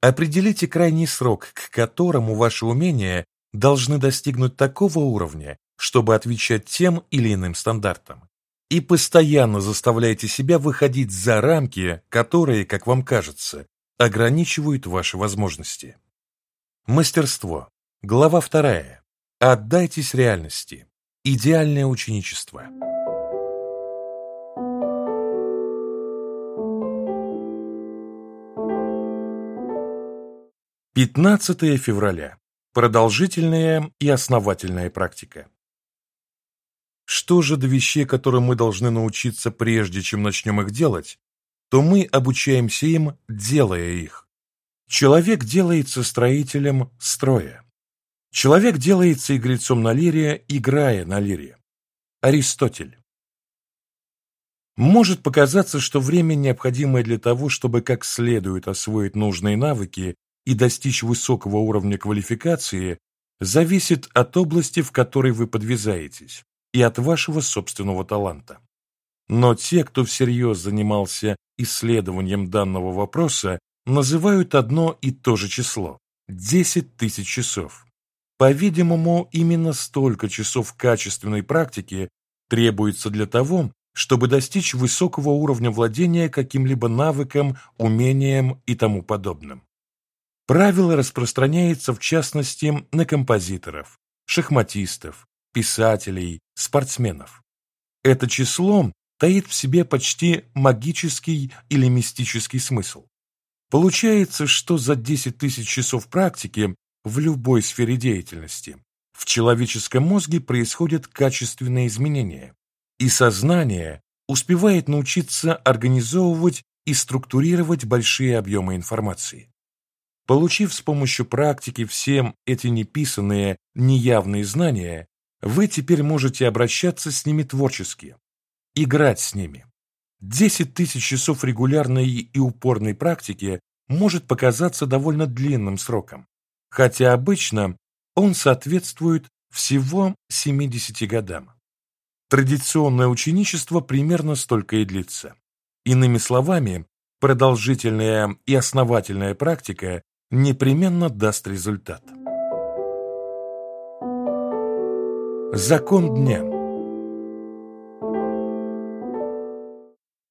Определите крайний срок, к которому ваше умение должны достигнуть такого уровня, чтобы отвечать тем или иным стандартам. И постоянно заставляйте себя выходить за рамки, которые, как вам кажется, ограничивают ваши возможности. Мастерство. Глава вторая. Отдайтесь реальности. Идеальное ученичество. Пятнадцатое февраля. Продолжительная и основательная практика. Что же до вещей, которым мы должны научиться прежде, чем начнем их делать, то мы обучаемся им, делая их. Человек делается строителем строя. Человек делается игрецом на лире, играя на лире. Аристотель. Может показаться, что время, необходимое для того, чтобы как следует освоить нужные навыки и достичь высокого уровня квалификации, зависит от области, в которой вы подвязаетесь, и от вашего собственного таланта. Но те, кто всерьез занимался исследованием данного вопроса, называют одно и то же число – 10 тысяч часов. По-видимому, именно столько часов качественной практики требуется для того, чтобы достичь высокого уровня владения каким-либо навыком, умением и тому подобным. Правило распространяется в частности на композиторов, шахматистов, писателей, спортсменов. Это число таит в себе почти магический или мистический смысл. Получается, что за 10 тысяч часов практики в любой сфере деятельности в человеческом мозге происходят качественные изменения, и сознание успевает научиться организовывать и структурировать большие объемы информации. Получив с помощью практики все эти неписанные, неявные знания, вы теперь можете обращаться с ними творчески, играть с ними. 10 тысяч часов регулярной и упорной практики может показаться довольно длинным сроком, хотя обычно он соответствует всего 70 годам. Традиционное ученичество примерно столько и длится. Иными словами, продолжительная и основательная практика непременно даст результат. Закон дня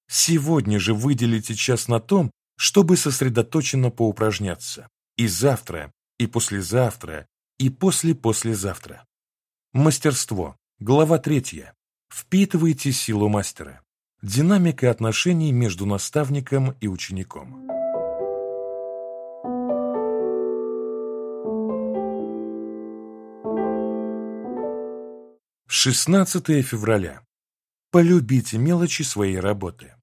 Сегодня же выделите час на том, чтобы сосредоточенно поупражняться. И завтра, и послезавтра, и после-послезавтра. Мастерство. Глава третья. Впитывайте силу мастера. Динамика отношений между наставником и учеником. Шестнадцатое февраля. Полюбите мелочи своей работы.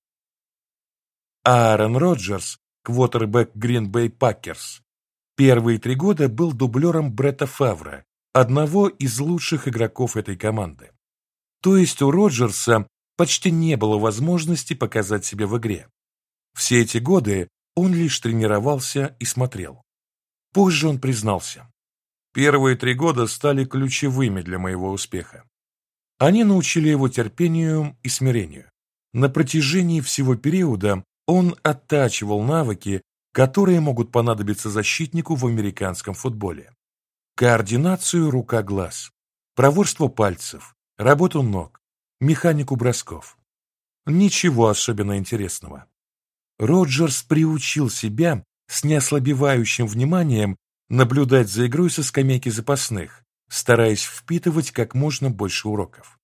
Аарон Роджерс, квотербек Грин-Бэй Пакерс, первые три года был дублером Бретта Фавра, одного из лучших игроков этой команды. То есть у Роджерса почти не было возможности показать себя в игре. Все эти годы он лишь тренировался и смотрел. Позже он признался. Первые три года стали ключевыми для моего успеха. Они научили его терпению и смирению. На протяжении всего периода он оттачивал навыки, которые могут понадобиться защитнику в американском футболе. Координацию рука-глаз, проворство пальцев, работу ног, механику бросков. Ничего особенно интересного. Роджерс приучил себя с неослабевающим вниманием наблюдать за игрой со скамейки запасных, стараясь впитывать как можно больше уроков.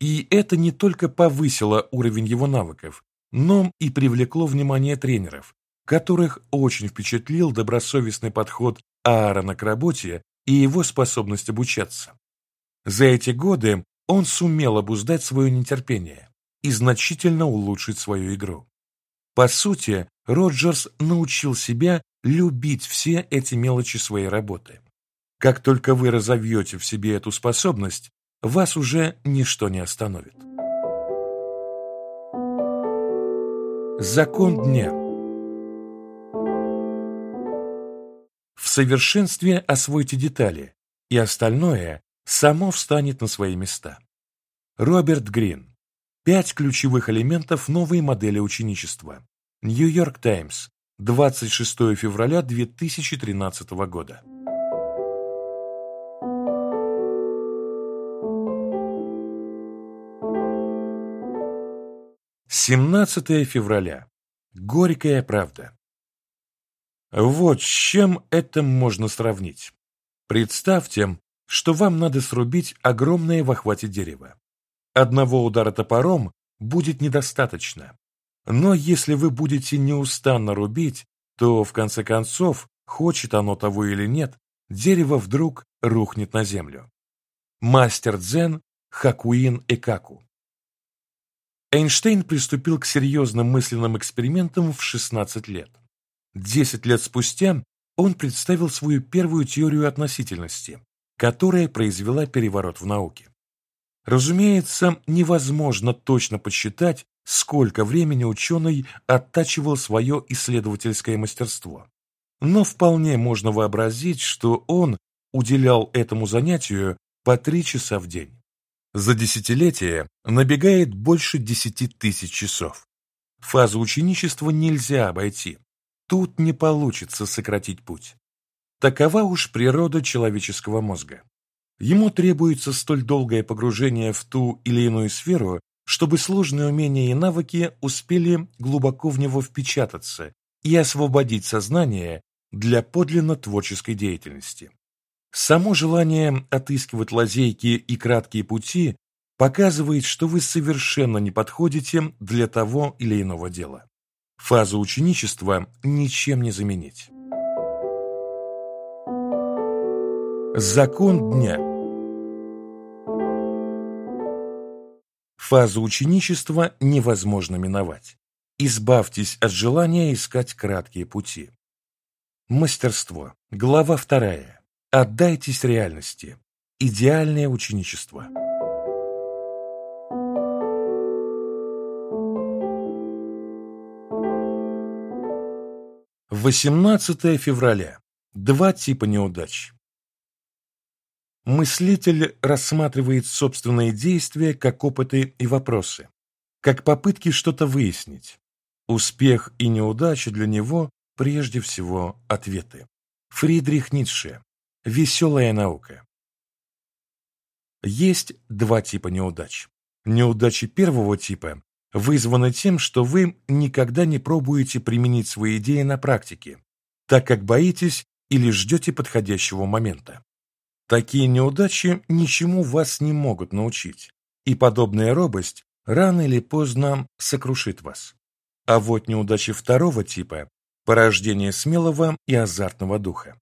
И это не только повысило уровень его навыков, но и привлекло внимание тренеров, которых очень впечатлил добросовестный подход Аарона к работе и его способность обучаться. За эти годы он сумел обуздать свое нетерпение и значительно улучшить свою игру. По сути, Роджерс научил себя любить все эти мелочи своей работы. Как только вы разовьете в себе эту способность, вас уже ничто не остановит. Закон дня В совершенстве освойте детали, и остальное само встанет на свои места. Роберт Грин. Пять ключевых элементов новой модели ученичества. Нью-Йорк Таймс. 26 февраля 2013 года. Семнадцатое февраля. Горькая правда. Вот с чем это можно сравнить. Представьте, что вам надо срубить огромное в охвате дерево. Одного удара топором будет недостаточно. Но если вы будете неустанно рубить, то, в конце концов, хочет оно того или нет, дерево вдруг рухнет на землю. Мастер дзен Хакуин Экаку Эйнштейн приступил к серьезным мысленным экспериментам в 16 лет. Десять лет спустя он представил свою первую теорию относительности, которая произвела переворот в науке. Разумеется, невозможно точно подсчитать, сколько времени ученый оттачивал свое исследовательское мастерство. Но вполне можно вообразить, что он уделял этому занятию по три часа в день. За десятилетие набегает больше десяти тысяч часов. Фазу ученичества нельзя обойти. Тут не получится сократить путь. Такова уж природа человеческого мозга. Ему требуется столь долгое погружение в ту или иную сферу, чтобы сложные умения и навыки успели глубоко в него впечататься и освободить сознание для подлинно творческой деятельности. Само желание отыскивать лазейки и краткие пути показывает, что вы совершенно не подходите для того или иного дела. Фазу ученичества ничем не заменить. Закон дня Фазу ученичества невозможно миновать. Избавьтесь от желания искать краткие пути. Мастерство. Глава вторая. Отдайтесь реальности. Идеальное ученичество. Восемнадцатое февраля. Два типа неудач. Мыслитель рассматривает собственные действия как опыты и вопросы, как попытки что-то выяснить. Успех и неудача для него прежде всего ответы. Фридрих Ницше. Веселая наука. Есть два типа неудач. Неудачи первого типа вызваны тем, что вы никогда не пробуете применить свои идеи на практике, так как боитесь или ждете подходящего момента. Такие неудачи ничему вас не могут научить, и подобная робость рано или поздно сокрушит вас. А вот неудачи второго типа – порождение смелого и азартного духа.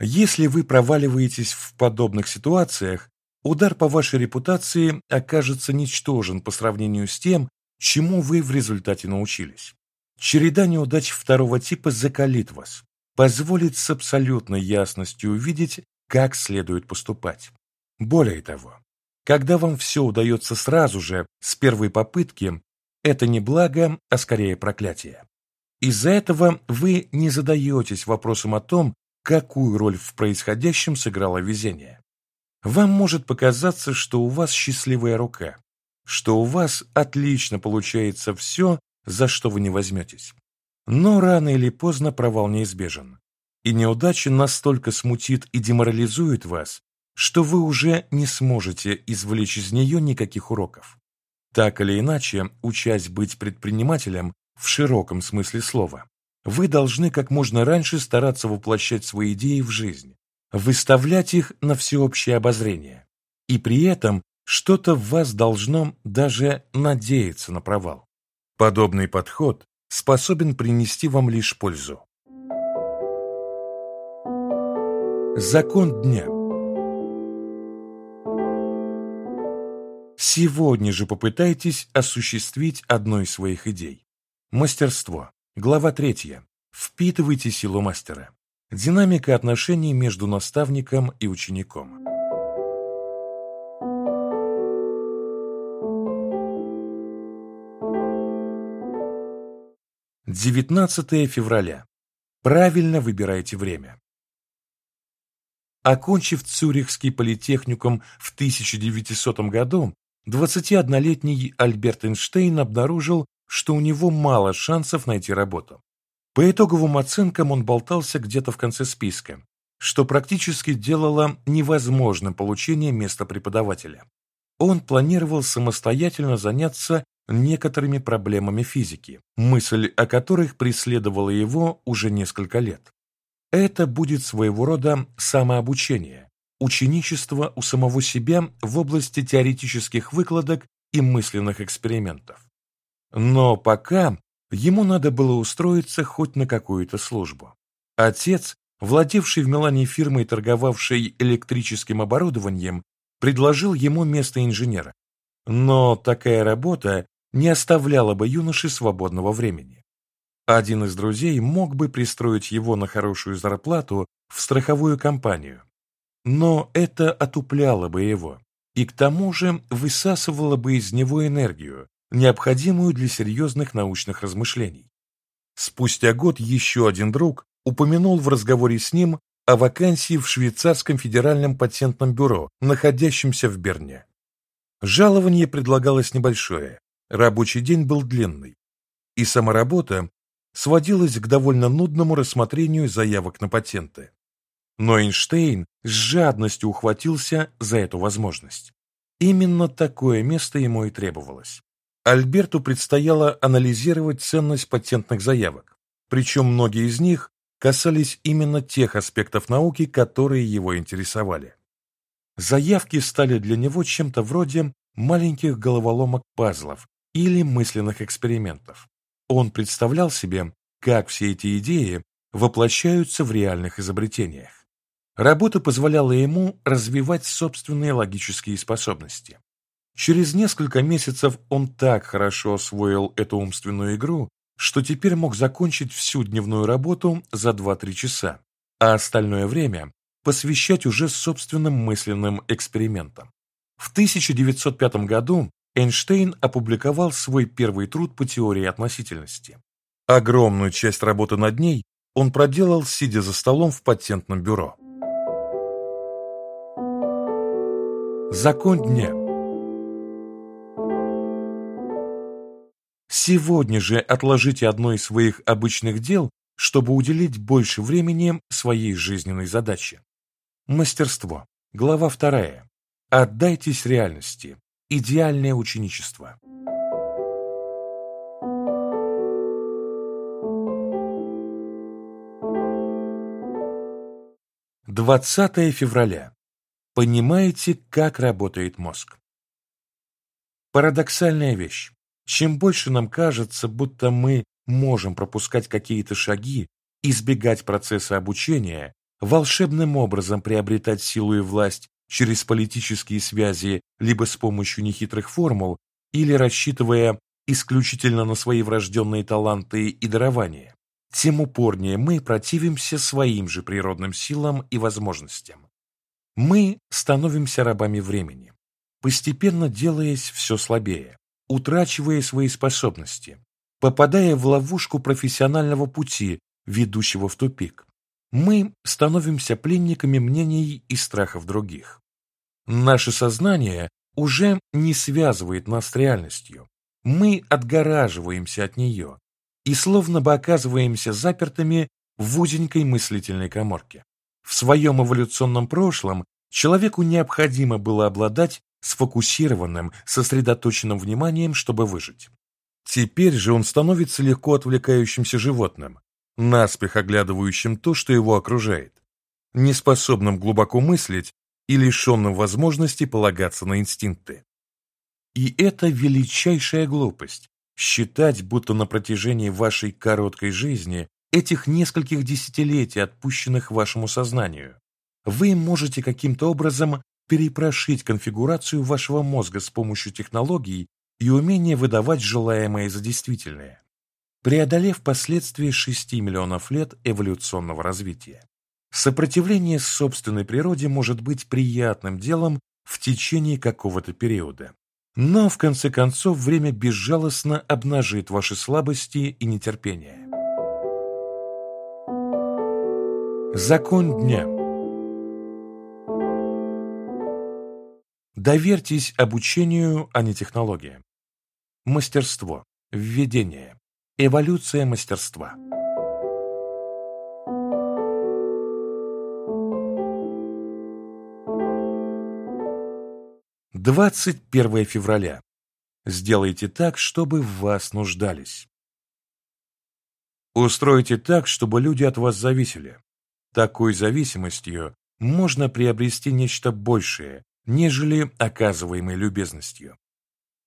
Если вы проваливаетесь в подобных ситуациях, удар по вашей репутации окажется ничтожен по сравнению с тем, чему вы в результате научились. Череда неудач второго типа закалит вас, позволит с абсолютной ясностью увидеть, как следует поступать. Более того, когда вам все удается сразу же, с первой попытки, это не благо, а скорее проклятие. Из-за этого вы не задаетесь вопросом о том, какую роль в происходящем сыграло везение. Вам может показаться, что у вас счастливая рука, что у вас отлично получается все, за что вы не возьметесь. Но рано или поздно провал неизбежен и неудача настолько смутит и деморализует вас, что вы уже не сможете извлечь из нее никаких уроков. Так или иначе, учась быть предпринимателем в широком смысле слова, вы должны как можно раньше стараться воплощать свои идеи в жизнь, выставлять их на всеобщее обозрение, и при этом что-то в вас должно даже надеяться на провал. Подобный подход способен принести вам лишь пользу. Закон дня Сегодня же попытайтесь осуществить одну из своих идей. Мастерство. Глава третья. Впитывайте силу мастера. Динамика отношений между наставником и учеником. Девятнадцатое февраля. Правильно выбирайте время. Окончив Цюрихский политехникум в 1900 году, 21-летний Альберт Эйнштейн обнаружил, что у него мало шансов найти работу. По итоговым оценкам он болтался где-то в конце списка, что практически делало невозможным получение места преподавателя. Он планировал самостоятельно заняться некоторыми проблемами физики, мысль о которых преследовала его уже несколько лет. Это будет своего рода самообучение, ученичество у самого себя в области теоретических выкладок и мысленных экспериментов. Но пока ему надо было устроиться хоть на какую-то службу. Отец, владевший в Милане фирмой, торговавшей электрическим оборудованием, предложил ему место инженера. Но такая работа не оставляла бы юноше свободного времени. Один из друзей мог бы пристроить его на хорошую зарплату в страховую компанию, но это отупляло бы его, и к тому же высасывала бы из него энергию, необходимую для серьезных научных размышлений. Спустя год еще один друг упомянул в разговоре с ним о вакансии в швейцарском федеральном патентном бюро, находящемся в Берне. Жалование предлагалось небольшое, рабочий день был длинный, и сама работа сводилась к довольно нудному рассмотрению заявок на патенты. Но Эйнштейн с жадностью ухватился за эту возможность. Именно такое место ему и требовалось. Альберту предстояло анализировать ценность патентных заявок, причем многие из них касались именно тех аспектов науки, которые его интересовали. Заявки стали для него чем-то вроде маленьких головоломок-пазлов или мысленных экспериментов. Он представлял себе, как все эти идеи воплощаются в реальных изобретениях. Работа позволяла ему развивать собственные логические способности. Через несколько месяцев он так хорошо освоил эту умственную игру, что теперь мог закончить всю дневную работу за 2-3 часа, а остальное время посвящать уже собственным мысленным экспериментам. В 1905 году Эйнштейн опубликовал свой первый труд по теории относительности. Огромную часть работы над ней он проделал, сидя за столом в патентном бюро. Закон дня Сегодня же отложите одно из своих обычных дел, чтобы уделить больше времени своей жизненной задаче. Мастерство. Глава вторая. Отдайтесь реальности. Идеальное ученичество. Двадцатое февраля. Понимаете, как работает мозг. Парадоксальная вещь. Чем больше нам кажется, будто мы можем пропускать какие-то шаги, избегать процесса обучения, волшебным образом приобретать силу и власть через политические связи либо с помощью нехитрых формул, или рассчитывая исключительно на свои врожденные таланты и дарования, тем упорнее мы противимся своим же природным силам и возможностям. Мы становимся рабами времени, постепенно делаясь все слабее, утрачивая свои способности, попадая в ловушку профессионального пути, ведущего в тупик. Мы становимся пленниками мнений и страхов других. Наше сознание уже не связывает нас с реальностью. Мы отгораживаемся от нее и словно бы оказываемся запертыми в узенькой мыслительной коморке. В своем эволюционном прошлом человеку необходимо было обладать сфокусированным, сосредоточенным вниманием, чтобы выжить. Теперь же он становится легко отвлекающимся животным, наспех оглядывающим то, что его окружает, неспособным глубоко мыслить и лишенным возможности полагаться на инстинкты. И это величайшая глупость – считать, будто на протяжении вашей короткой жизни этих нескольких десятилетий, отпущенных вашему сознанию, вы можете каким-то образом перепрошить конфигурацию вашего мозга с помощью технологий и умения выдавать желаемое за действительное, преодолев последствия 6 миллионов лет эволюционного развития. Сопротивление собственной природе может быть приятным делом в течение какого-то периода, но в конце концов время безжалостно обнажит ваши слабости и нетерпение. Закон дня Доверьтесь обучению, а не технологиям. Мастерство. Введение. Эволюция мастерства. Двадцать первое февраля. Сделайте так, чтобы в вас нуждались. Устройте так, чтобы люди от вас зависели. Такой зависимостью можно приобрести нечто большее, нежели оказываемой любезностью.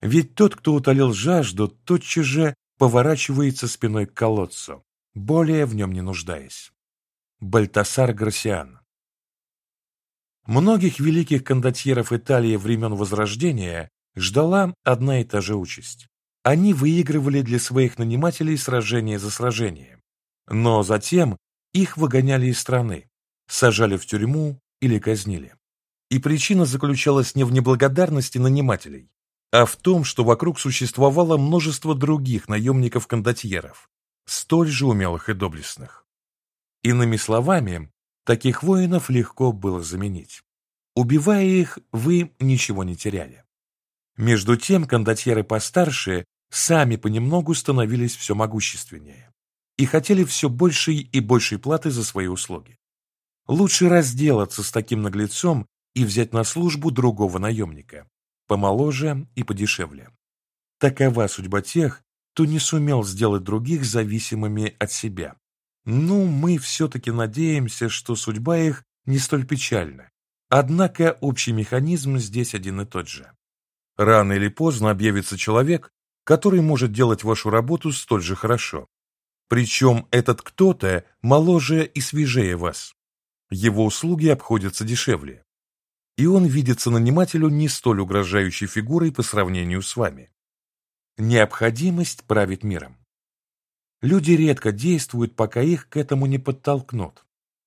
Ведь тот, кто утолил жажду, тотчас же поворачивается спиной к колодцу, более в нем не нуждаясь. Бальтасар Гарсиан Многих великих кондотьеров Италии времен Возрождения ждала одна и та же участь. Они выигрывали для своих нанимателей сражение за сражением, но затем их выгоняли из страны, сажали в тюрьму или казнили. И причина заключалась не в неблагодарности нанимателей, а в том, что вокруг существовало множество других наемников-кондотьеров, столь же умелых и доблестных. Иными словами, таких воинов легко было заменить. Убивая их, вы ничего не теряли. Между тем, кондотьеры постарше сами понемногу становились все могущественнее и хотели все большей и большей платы за свои услуги. Лучше разделаться с таким наглецом и взять на службу другого наемника, помоложе и подешевле. Такова судьба тех, кто не сумел сделать других зависимыми от себя. Ну, мы все-таки надеемся, что судьба их не столь печальна. Однако общий механизм здесь один и тот же. Рано или поздно объявится человек, который может делать вашу работу столь же хорошо. Причем этот кто-то моложе и свежее вас. Его услуги обходятся дешевле. И он видится нанимателю не столь угрожающей фигурой по сравнению с вами. Необходимость правит миром. Люди редко действуют, пока их к этому не подтолкнут,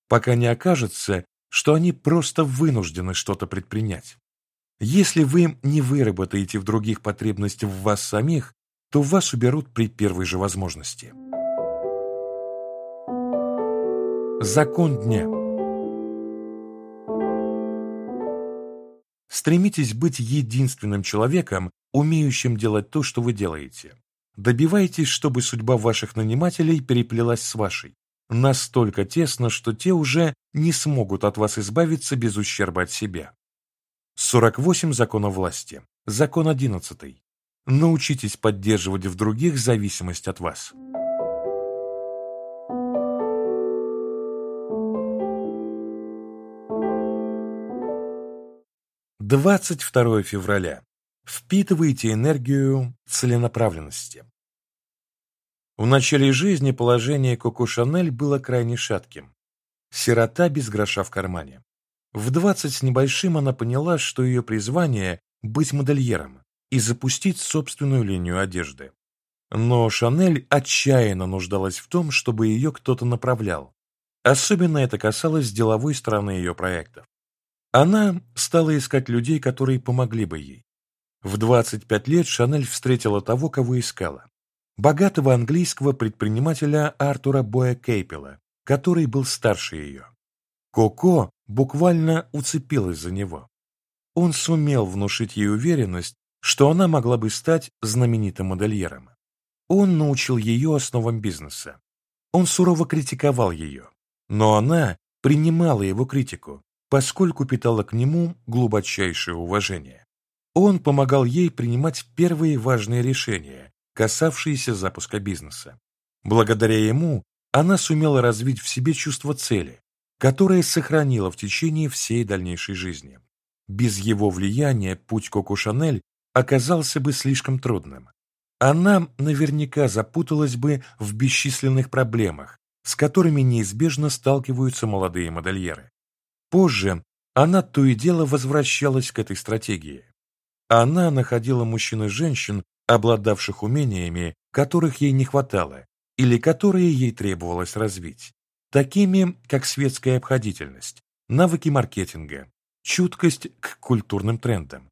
пока не окажется, что они просто вынуждены что-то предпринять. Если вы не выработаете в других потребность в вас самих, то вас уберут при первой же возможности. Закон дня Стремитесь быть единственным человеком, умеющим делать то, что вы делаете. Добивайтесь, чтобы судьба ваших нанимателей переплелась с вашей. Настолько тесно, что те уже не смогут от вас избавиться без ущерба от себя. 48 законов власти. Закон 11. Научитесь поддерживать в других зависимость от вас. Двадцать второе февраля. Впитывайте энергию целенаправленности. В начале жизни положение Коко Шанель было крайне шатким. Сирота без гроша в кармане. В двадцать с небольшим она поняла, что ее призвание – быть модельером и запустить собственную линию одежды. Но Шанель отчаянно нуждалась в том, чтобы ее кто-то направлял. Особенно это касалось деловой стороны ее проектов. Она стала искать людей, которые помогли бы ей. В 25 лет Шанель встретила того, кого искала. Богатого английского предпринимателя Артура Боя Кейпела, который был старше ее. Коко буквально уцепилась за него. Он сумел внушить ей уверенность, что она могла бы стать знаменитым модельером. Он научил ее основам бизнеса. Он сурово критиковал ее, но она принимала его критику, поскольку питала к нему глубочайшее уважение. Он помогал ей принимать первые важные решения, касавшиеся запуска бизнеса. Благодаря ему она сумела развить в себе чувство цели, которое сохранила в течение всей дальнейшей жизни. Без его влияния путь Коко Шанель оказался бы слишком трудным. Она наверняка запуталась бы в бесчисленных проблемах, с которыми неизбежно сталкиваются молодые модельеры. Позже она то и дело возвращалась к этой стратегии. Она находила мужчин и женщин, обладавших умениями, которых ей не хватало, или которые ей требовалось развить такими как светская обходительность, навыки маркетинга, чуткость к культурным трендам,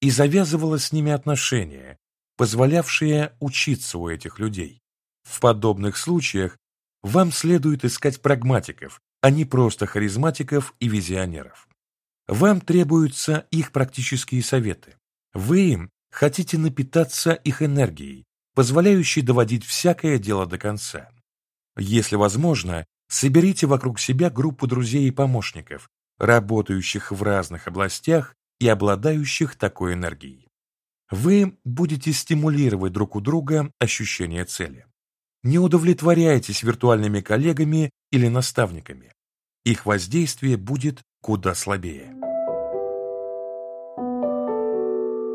и завязывала с ними отношения, позволявшие учиться у этих людей. В подобных случаях вам следует искать прагматиков, а не просто харизматиков и визионеров. Вам требуются их практические советы. Вы им хотите напитаться их энергией, позволяющей доводить всякое дело до конца. Если возможно, Соберите вокруг себя группу друзей и помощников, работающих в разных областях и обладающих такой энергией. Вы будете стимулировать друг у друга ощущение цели. Не удовлетворяйтесь виртуальными коллегами или наставниками. Их воздействие будет куда слабее.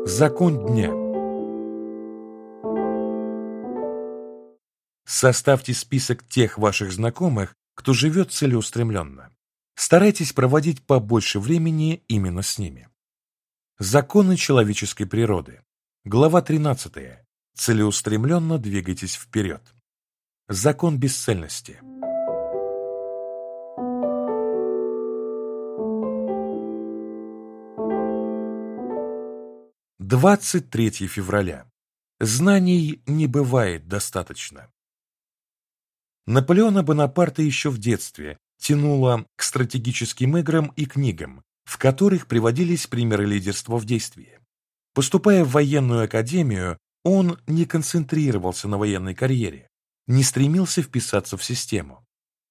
Закон дня Составьте список тех ваших знакомых, кто живет целеустремленно. Старайтесь проводить побольше времени именно с ними. Законы человеческой природы. Глава 13. Целеустремленно двигайтесь вперед. Закон бесцельности. 23 февраля. Знаний не бывает достаточно. Наполеона Бонапарта еще в детстве тянуло к стратегическим играм и книгам, в которых приводились примеры лидерства в действии. Поступая в военную академию, он не концентрировался на военной карьере, не стремился вписаться в систему.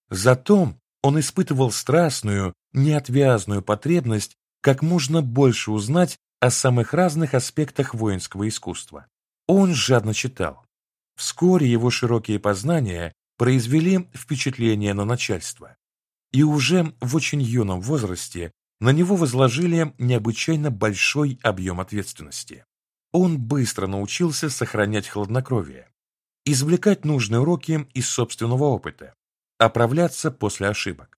Зато он испытывал страстную, неотвязную потребность как можно больше узнать о самых разных аспектах воинского искусства. Он жадно читал. Вскоре его широкие познания произвели впечатление на начальство. И уже в очень юном возрасте на него возложили необычайно большой объем ответственности. Он быстро научился сохранять хладнокровие, извлекать нужные уроки из собственного опыта, оправляться после ошибок.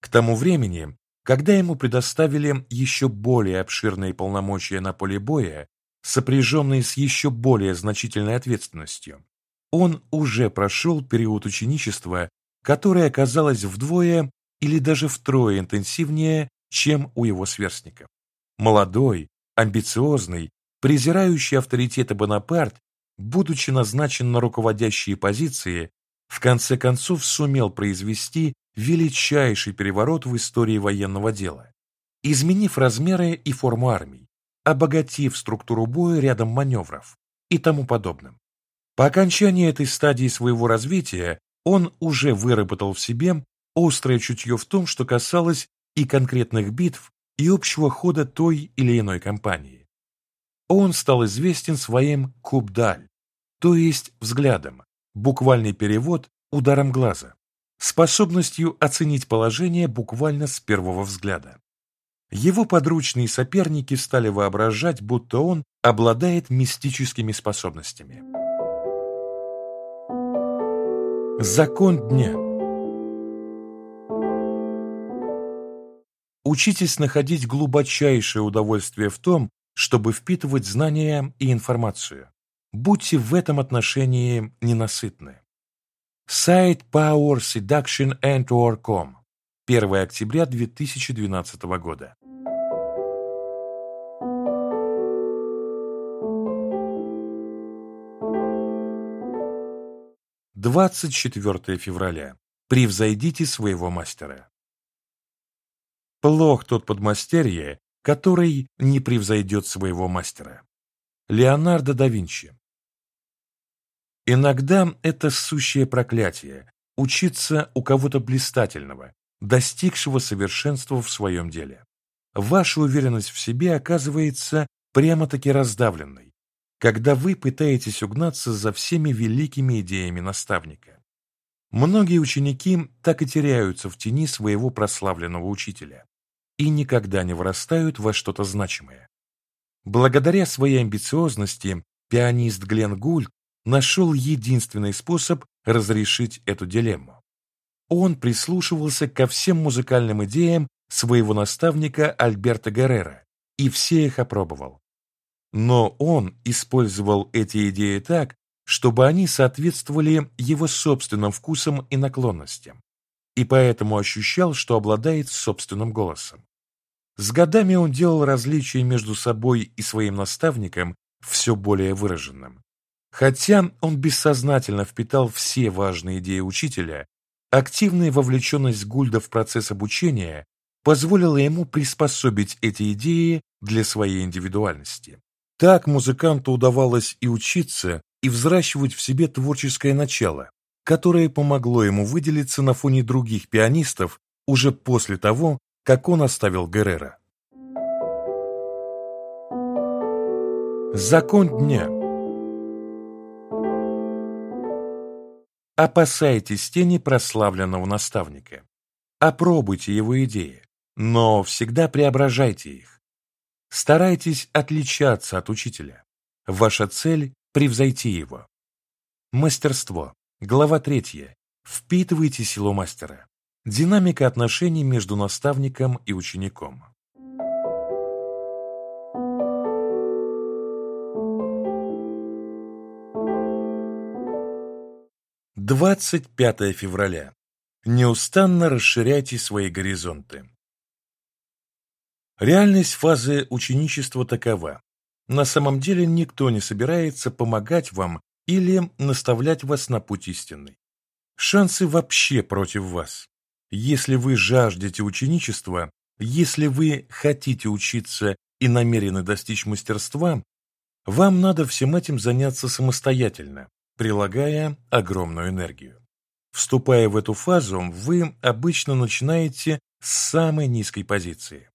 К тому времени, когда ему предоставили еще более обширные полномочия на поле боя, сопряженные с еще более значительной ответственностью, он уже прошел период ученичества, который оказалось вдвое или даже втрое интенсивнее, чем у его сверстников. Молодой, амбициозный, презирающий авторитета Бонапарт, будучи назначен на руководящие позиции, в конце концов сумел произвести величайший переворот в истории военного дела, изменив размеры и форму армий, обогатив структуру боя рядом маневров и тому подобным. По окончании этой стадии своего развития он уже выработал в себе острое чутье в том, что касалось и конкретных битв, и общего хода той или иной кампании. Он стал известен своим кубдаль, то есть взглядом, буквальный перевод ударом глаза, способностью оценить положение буквально с первого взгляда. Его подручные соперники стали воображать, будто он обладает мистическими способностями. Закон дня Учитесь находить глубочайшее удовольствие в том, чтобы впитывать знания и информацию. Будьте в этом отношении ненасытны. Сайт Power Seduction and War.com 1 октября 2012 года. Двадцать четвертое февраля. Превзойдите своего мастера. Плох тот подмастерье, который не превзойдет своего мастера. Леонардо да Винчи. Иногда это сущее проклятие – учиться у кого-то блистательного, достигшего совершенства в своем деле. Ваша уверенность в себе оказывается прямо-таки раздавленной, когда вы пытаетесь угнаться за всеми великими идеями наставника. Многие ученики так и теряются в тени своего прославленного учителя и никогда не вырастают во что-то значимое. Благодаря своей амбициозности пианист Глен Гульд нашел единственный способ разрешить эту дилемму. Он прислушивался ко всем музыкальным идеям своего наставника Альберта Геррера и все их опробовал. Но он использовал эти идеи так, чтобы они соответствовали его собственным вкусам и наклонностям и поэтому ощущал, что обладает собственным голосом. С годами он делал различия между собой и своим наставником все более выраженным. Хотя он бессознательно впитал все важные идеи учителя, активная вовлеченность Гульда в процесс обучения позволила ему приспособить эти идеи для своей индивидуальности. Так музыканту удавалось и учиться, и взращивать в себе творческое начало, которое помогло ему выделиться на фоне других пианистов уже после того, как он оставил Геррера. Закон дня Опасайтесь тени прославленного наставника. Опробуйте его идеи, но всегда преображайте их. Старайтесь отличаться от учителя. Ваша цель – превзойти его. Мастерство. Глава 3. Впитывайте силу мастера. Динамика отношений между наставником и учеником. Двадцать пятое февраля. Неустанно расширяйте свои горизонты. Реальность фазы ученичества такова. на самом деле никто не собирается помогать вам или наставлять вас на путь истинный. Шансы вообще против вас. Если вы жаждете ученичества, если вы хотите учиться и намерены достичь мастерства, вам надо всем этим заняться самостоятельно, прилагая огромную энергию. Вступая в эту фазу, вы обычно начинаете с самой низкой позиции.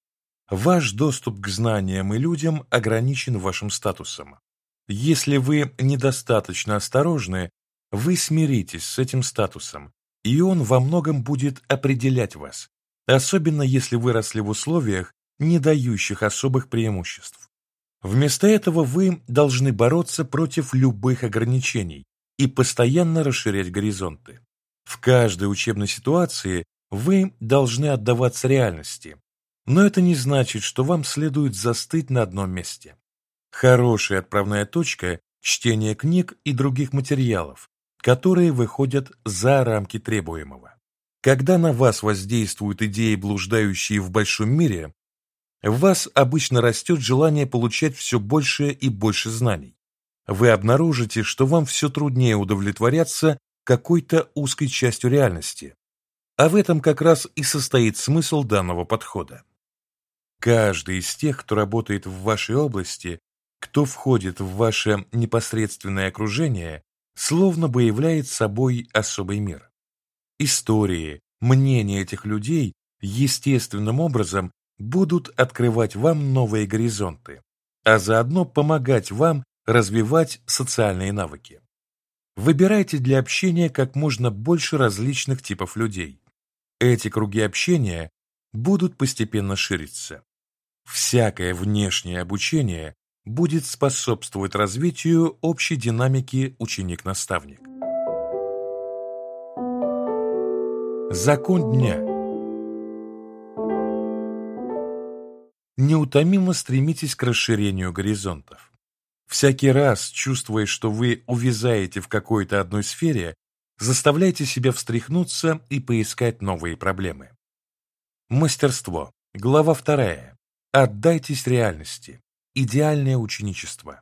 Ваш доступ к знаниям и людям ограничен вашим статусом. Если вы недостаточно осторожны, вы смиритесь с этим статусом, и он во многом будет определять вас, особенно если вы росли в условиях, не дающих особых преимуществ. Вместо этого вы должны бороться против любых ограничений и постоянно расширять горизонты. В каждой учебной ситуации вы должны отдаваться реальности, но это не значит, что вам следует застыть на одном месте. Хорошая отправная точка – чтение книг и других материалов, которые выходят за рамки требуемого. Когда на вас воздействуют идеи, блуждающие в большом мире, в вас обычно растет желание получать все больше и больше знаний. Вы обнаружите, что вам все труднее удовлетворяться какой-то узкой частью реальности. А в этом как раз и состоит смысл данного подхода. Каждый из тех, кто работает в вашей области, кто входит в ваше непосредственное окружение, словно бы является собой особый мир. Истории, мнения этих людей естественным образом будут открывать вам новые горизонты, а заодно помогать вам развивать социальные навыки. Выбирайте для общения как можно больше различных типов людей. Эти круги общения будут постепенно шириться. Всякое внешнее обучение будет способствовать развитию общей динамики ученик-наставник. Закон дня Неутомимо стремитесь к расширению горизонтов. Всякий раз, чувствуя, что вы увязаете в какой-то одной сфере, заставляйте себя встряхнуться и поискать новые проблемы. Мастерство. Глава вторая. Отдайтесь реальности. Идеальное ученичество.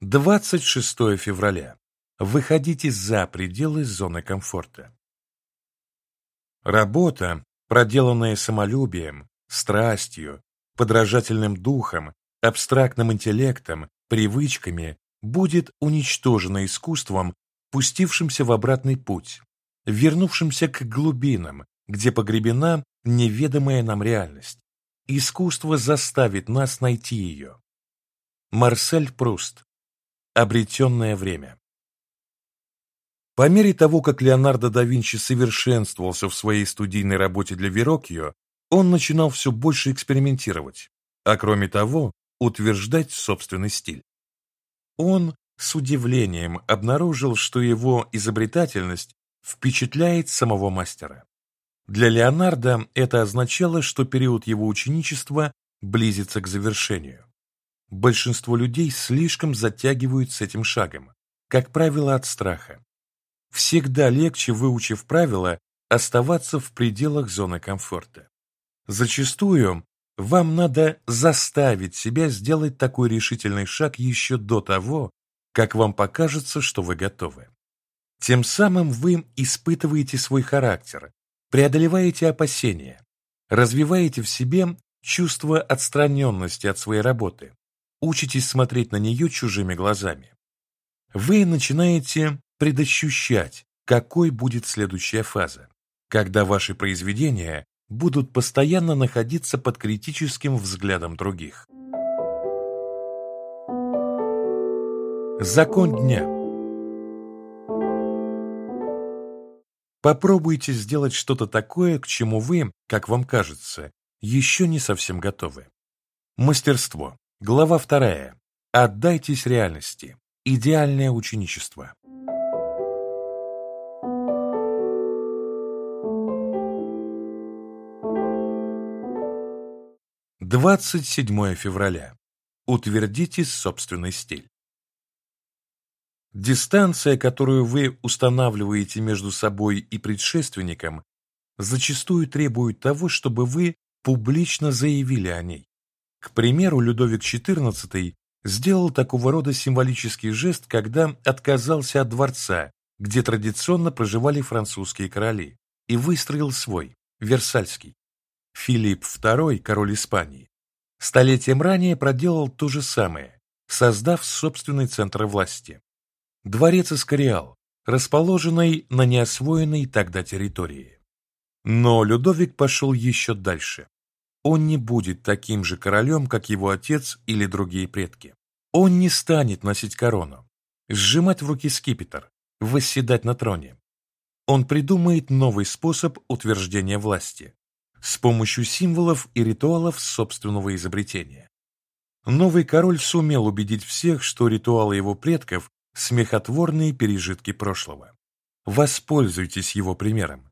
Двадцать шестое февраля. Выходите за пределы зоны комфорта. Работа, проделанная самолюбием, страстью, подражательным духом, абстрактным интеллектом, привычками, будет уничтожена искусством, пустившимся в обратный путь, вернувшимся к глубинам, где погребена неведомая нам реальность. Искусство заставит нас найти ее. Марсель Пруст. Обретенное время. По мере того, как Леонардо да Винчи совершенствовался в своей студийной работе для Вероккио, он начинал все больше экспериментировать, а кроме того, утверждать собственный стиль. Он с удивлением обнаружил, что его изобретательность впечатляет самого мастера. Для Леонардо это означало, что период его ученичества близится к завершению. Большинство людей слишком затягивают с этим шагом, как правило, от страха. Всегда легче, выучив правила, оставаться в пределах зоны комфорта. Зачастую вам надо заставить себя сделать такой решительный шаг еще до того, как вам покажется, что вы готовы. Тем самым вы испытываете свой характер, преодолеваете опасения, развиваете в себе чувство отстраненности от своей работы, учитесь смотреть на нее чужими глазами. Вы начинаете предощущать, какой будет следующая фаза, когда ваши произведения будут постоянно находиться под критическим взглядом других. Закон дня Попробуйте сделать что-то такое, к чему вы, как вам кажется, еще не совсем готовы. Мастерство. Глава вторая. Отдайтесь реальности. Идеальное ученичество. Двадцать седьмое февраля. Утвердите собственный стиль. Дистанция, которую вы устанавливаете между собой и предшественником, зачастую требует того, чтобы вы публично заявили о ней. К примеру, Людовик XIV сделал такого рода символический жест, когда отказался от дворца, где традиционно проживали французские короли, и выстроил свой, Версальский. Филипп II, король Испании, столетием ранее проделал то же самое, создав собственный центр власти. Дворец Искариал, расположенный на неосвоенной тогда территории. Но Людовик пошел еще дальше. Он не будет таким же королем, как его отец или другие предки. Он не станет носить корону, сжимать в руки скипетр, восседать на троне. Он придумает новый способ утверждения власти с помощью символов и ритуалов собственного изобретения. Новый король сумел убедить всех, что ритуалы его предков – смехотворные пережитки прошлого. Воспользуйтесь его примером.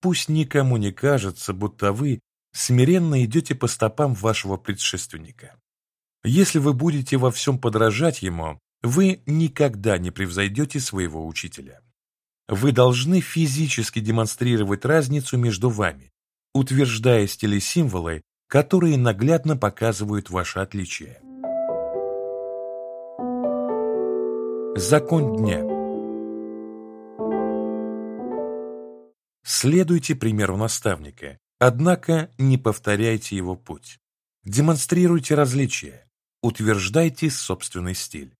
Пусть никому не кажется, будто вы смиренно идете по стопам вашего предшественника. Если вы будете во всем подражать ему, вы никогда не превзойдете своего учителя. Вы должны физически демонстрировать разницу между вами, утверждая стили символы, которые наглядно показывают ваше отличие. Закон дня Следуйте примеру наставника, однако не повторяйте его путь. Демонстрируйте различия, утверждайте собственный стиль.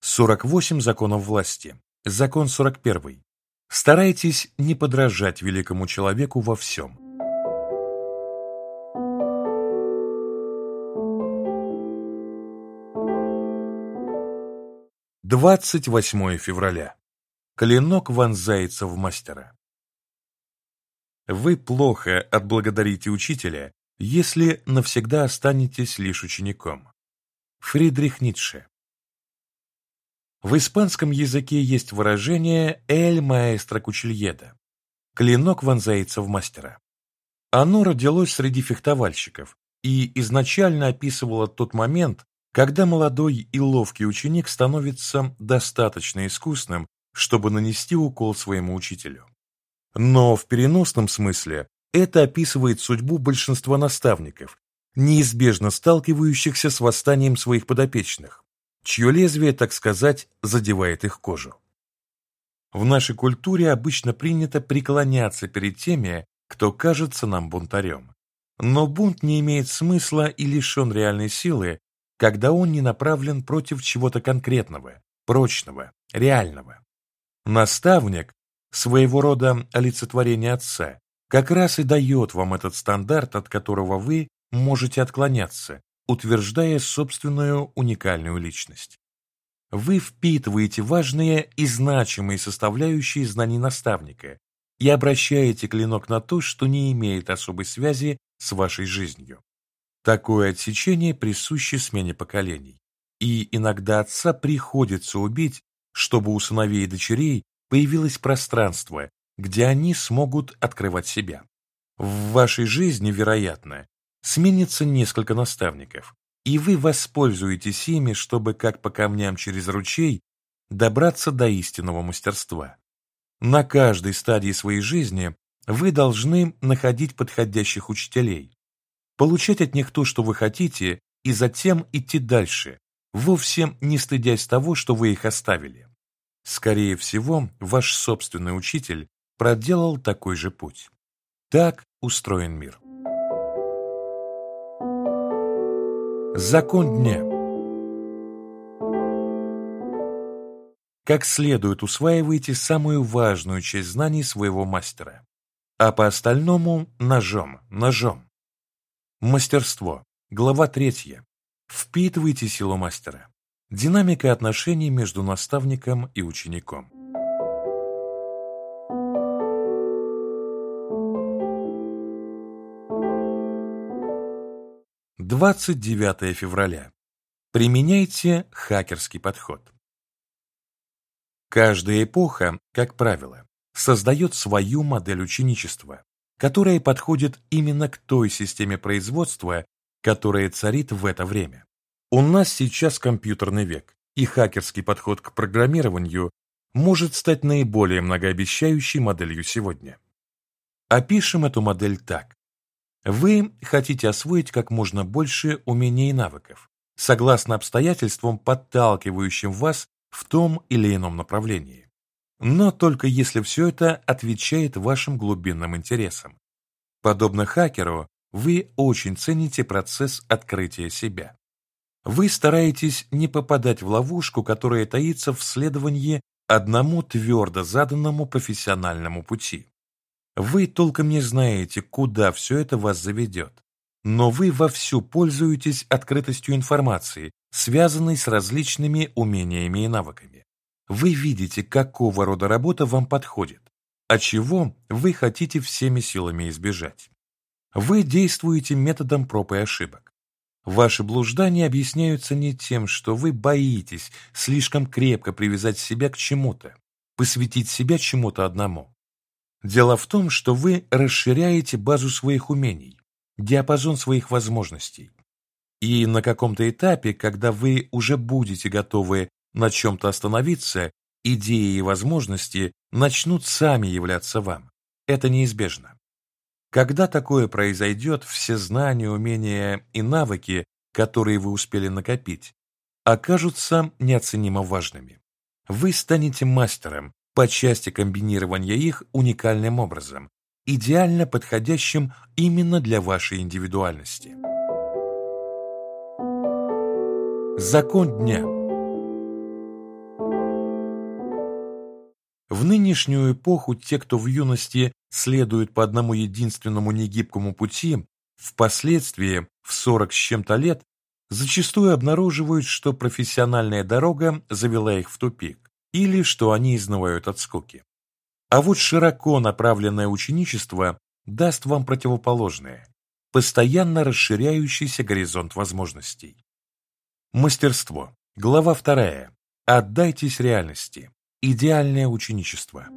48 законов власти. Закон 41. Старайтесь не подражать великому человеку во всем. Двадцать восьмое февраля. Клинок вонзается в мастера. Вы плохо отблагодарите учителя, если навсегда останетесь лишь учеником. Фридрих Ницше В испанском языке есть выражение «эль маэстро кучельеда» – «клинок вонзается в мастера». Оно родилось среди фехтовальщиков и изначально описывало тот момент, когда молодой и ловкий ученик становится достаточно искусным, чтобы нанести укол своему учителю. Но в переносном смысле это описывает судьбу большинства наставников, неизбежно сталкивающихся с восстанием своих подопечных, чье лезвие, так сказать, задевает их кожу. В нашей культуре обычно принято преклоняться перед теми, кто кажется нам бунтарем. Но бунт не имеет смысла и лишен реальной силы, когда он не направлен против чего-то конкретного, прочного, реального. Наставник, своего рода олицетворение отца, как раз и дает вам этот стандарт, от которого вы можете отклоняться, утверждая собственную уникальную личность. Вы впитываете важные и значимые составляющие знаний наставника и обращаете клинок на то, что не имеет особой связи с вашей жизнью. Такое отсечение присуще смене поколений, и иногда отца приходится убить, чтобы у сыновей и дочерей появилось пространство, где они смогут открывать себя. В вашей жизни, вероятно, сменится несколько наставников, и вы воспользуетесь ими, чтобы, как по камням через ручей, добраться до истинного мастерства. На каждой стадии своей жизни вы должны находить подходящих учителей, получать от них то, что вы хотите, и затем идти дальше, вовсе не стыдясь того, что вы их оставили. Скорее всего, ваш собственный учитель проделал такой же путь. Так устроен мир. Закон дня Как следует усваивайте самую важную часть знаний своего мастера, а по остальному ножом, ножом. Мастерство. Глава третья. Впитывайте силу мастера. Динамика отношений между наставником и учеником. Двадцать девятое февраля. Применяйте хакерский подход. Каждая эпоха, как правило, создает свою модель ученичества, которая подходит именно к той системе производства, которая царит в это время. У нас сейчас компьютерный век, и хакерский подход к программированию может стать наиболее многообещающей моделью сегодня. Опишем эту модель так. Вы хотите освоить как можно больше умений и навыков, согласно обстоятельствам, подталкивающим вас в том или ином направлении. Но только если все это отвечает вашим глубинным интересам. Подобно хакеру, вы очень цените процесс открытия себя. Вы стараетесь не попадать в ловушку, которая таится в следовании одному твердо заданному профессиональному пути. Вы толком не знаете, куда все это вас заведет, но вы вовсю пользуетесь открытостью информации, связанной с различными умениями и навыками. Вы видите, какого рода работа вам подходит, а чего вы хотите всеми силами избежать. Вы действуете методом проб и ошибок. Ваши блуждания объясняются не тем, что вы боитесь слишком крепко привязать себя к чему-то, посвятить себя чему-то одному. Дело в том, что вы расширяете базу своих умений, диапазон своих возможностей. И на каком-то этапе, когда вы уже будете готовы на чем-то остановиться, идеи и возможности начнут сами являться вам. Это неизбежно. Когда такое произойдет, все знания, умения и навыки, которые вы успели накопить, окажутся неоценимо важными. Вы станете мастером по части комбинирования их уникальным образом, идеально подходящим именно для вашей индивидуальности. Закон дня – В нынешнюю эпоху те, кто в юности следует по одному единственному негибкому пути, впоследствии, в 40 с чем-то лет, зачастую обнаруживают, что профессиональная дорога завела их в тупик, или что они изнывают от скуки. А вот широко направленное ученичество даст вам противоположное, постоянно расширяющийся горизонт возможностей. Мастерство. Глава вторая. Отдайтесь реальности. Идеальное ученичество.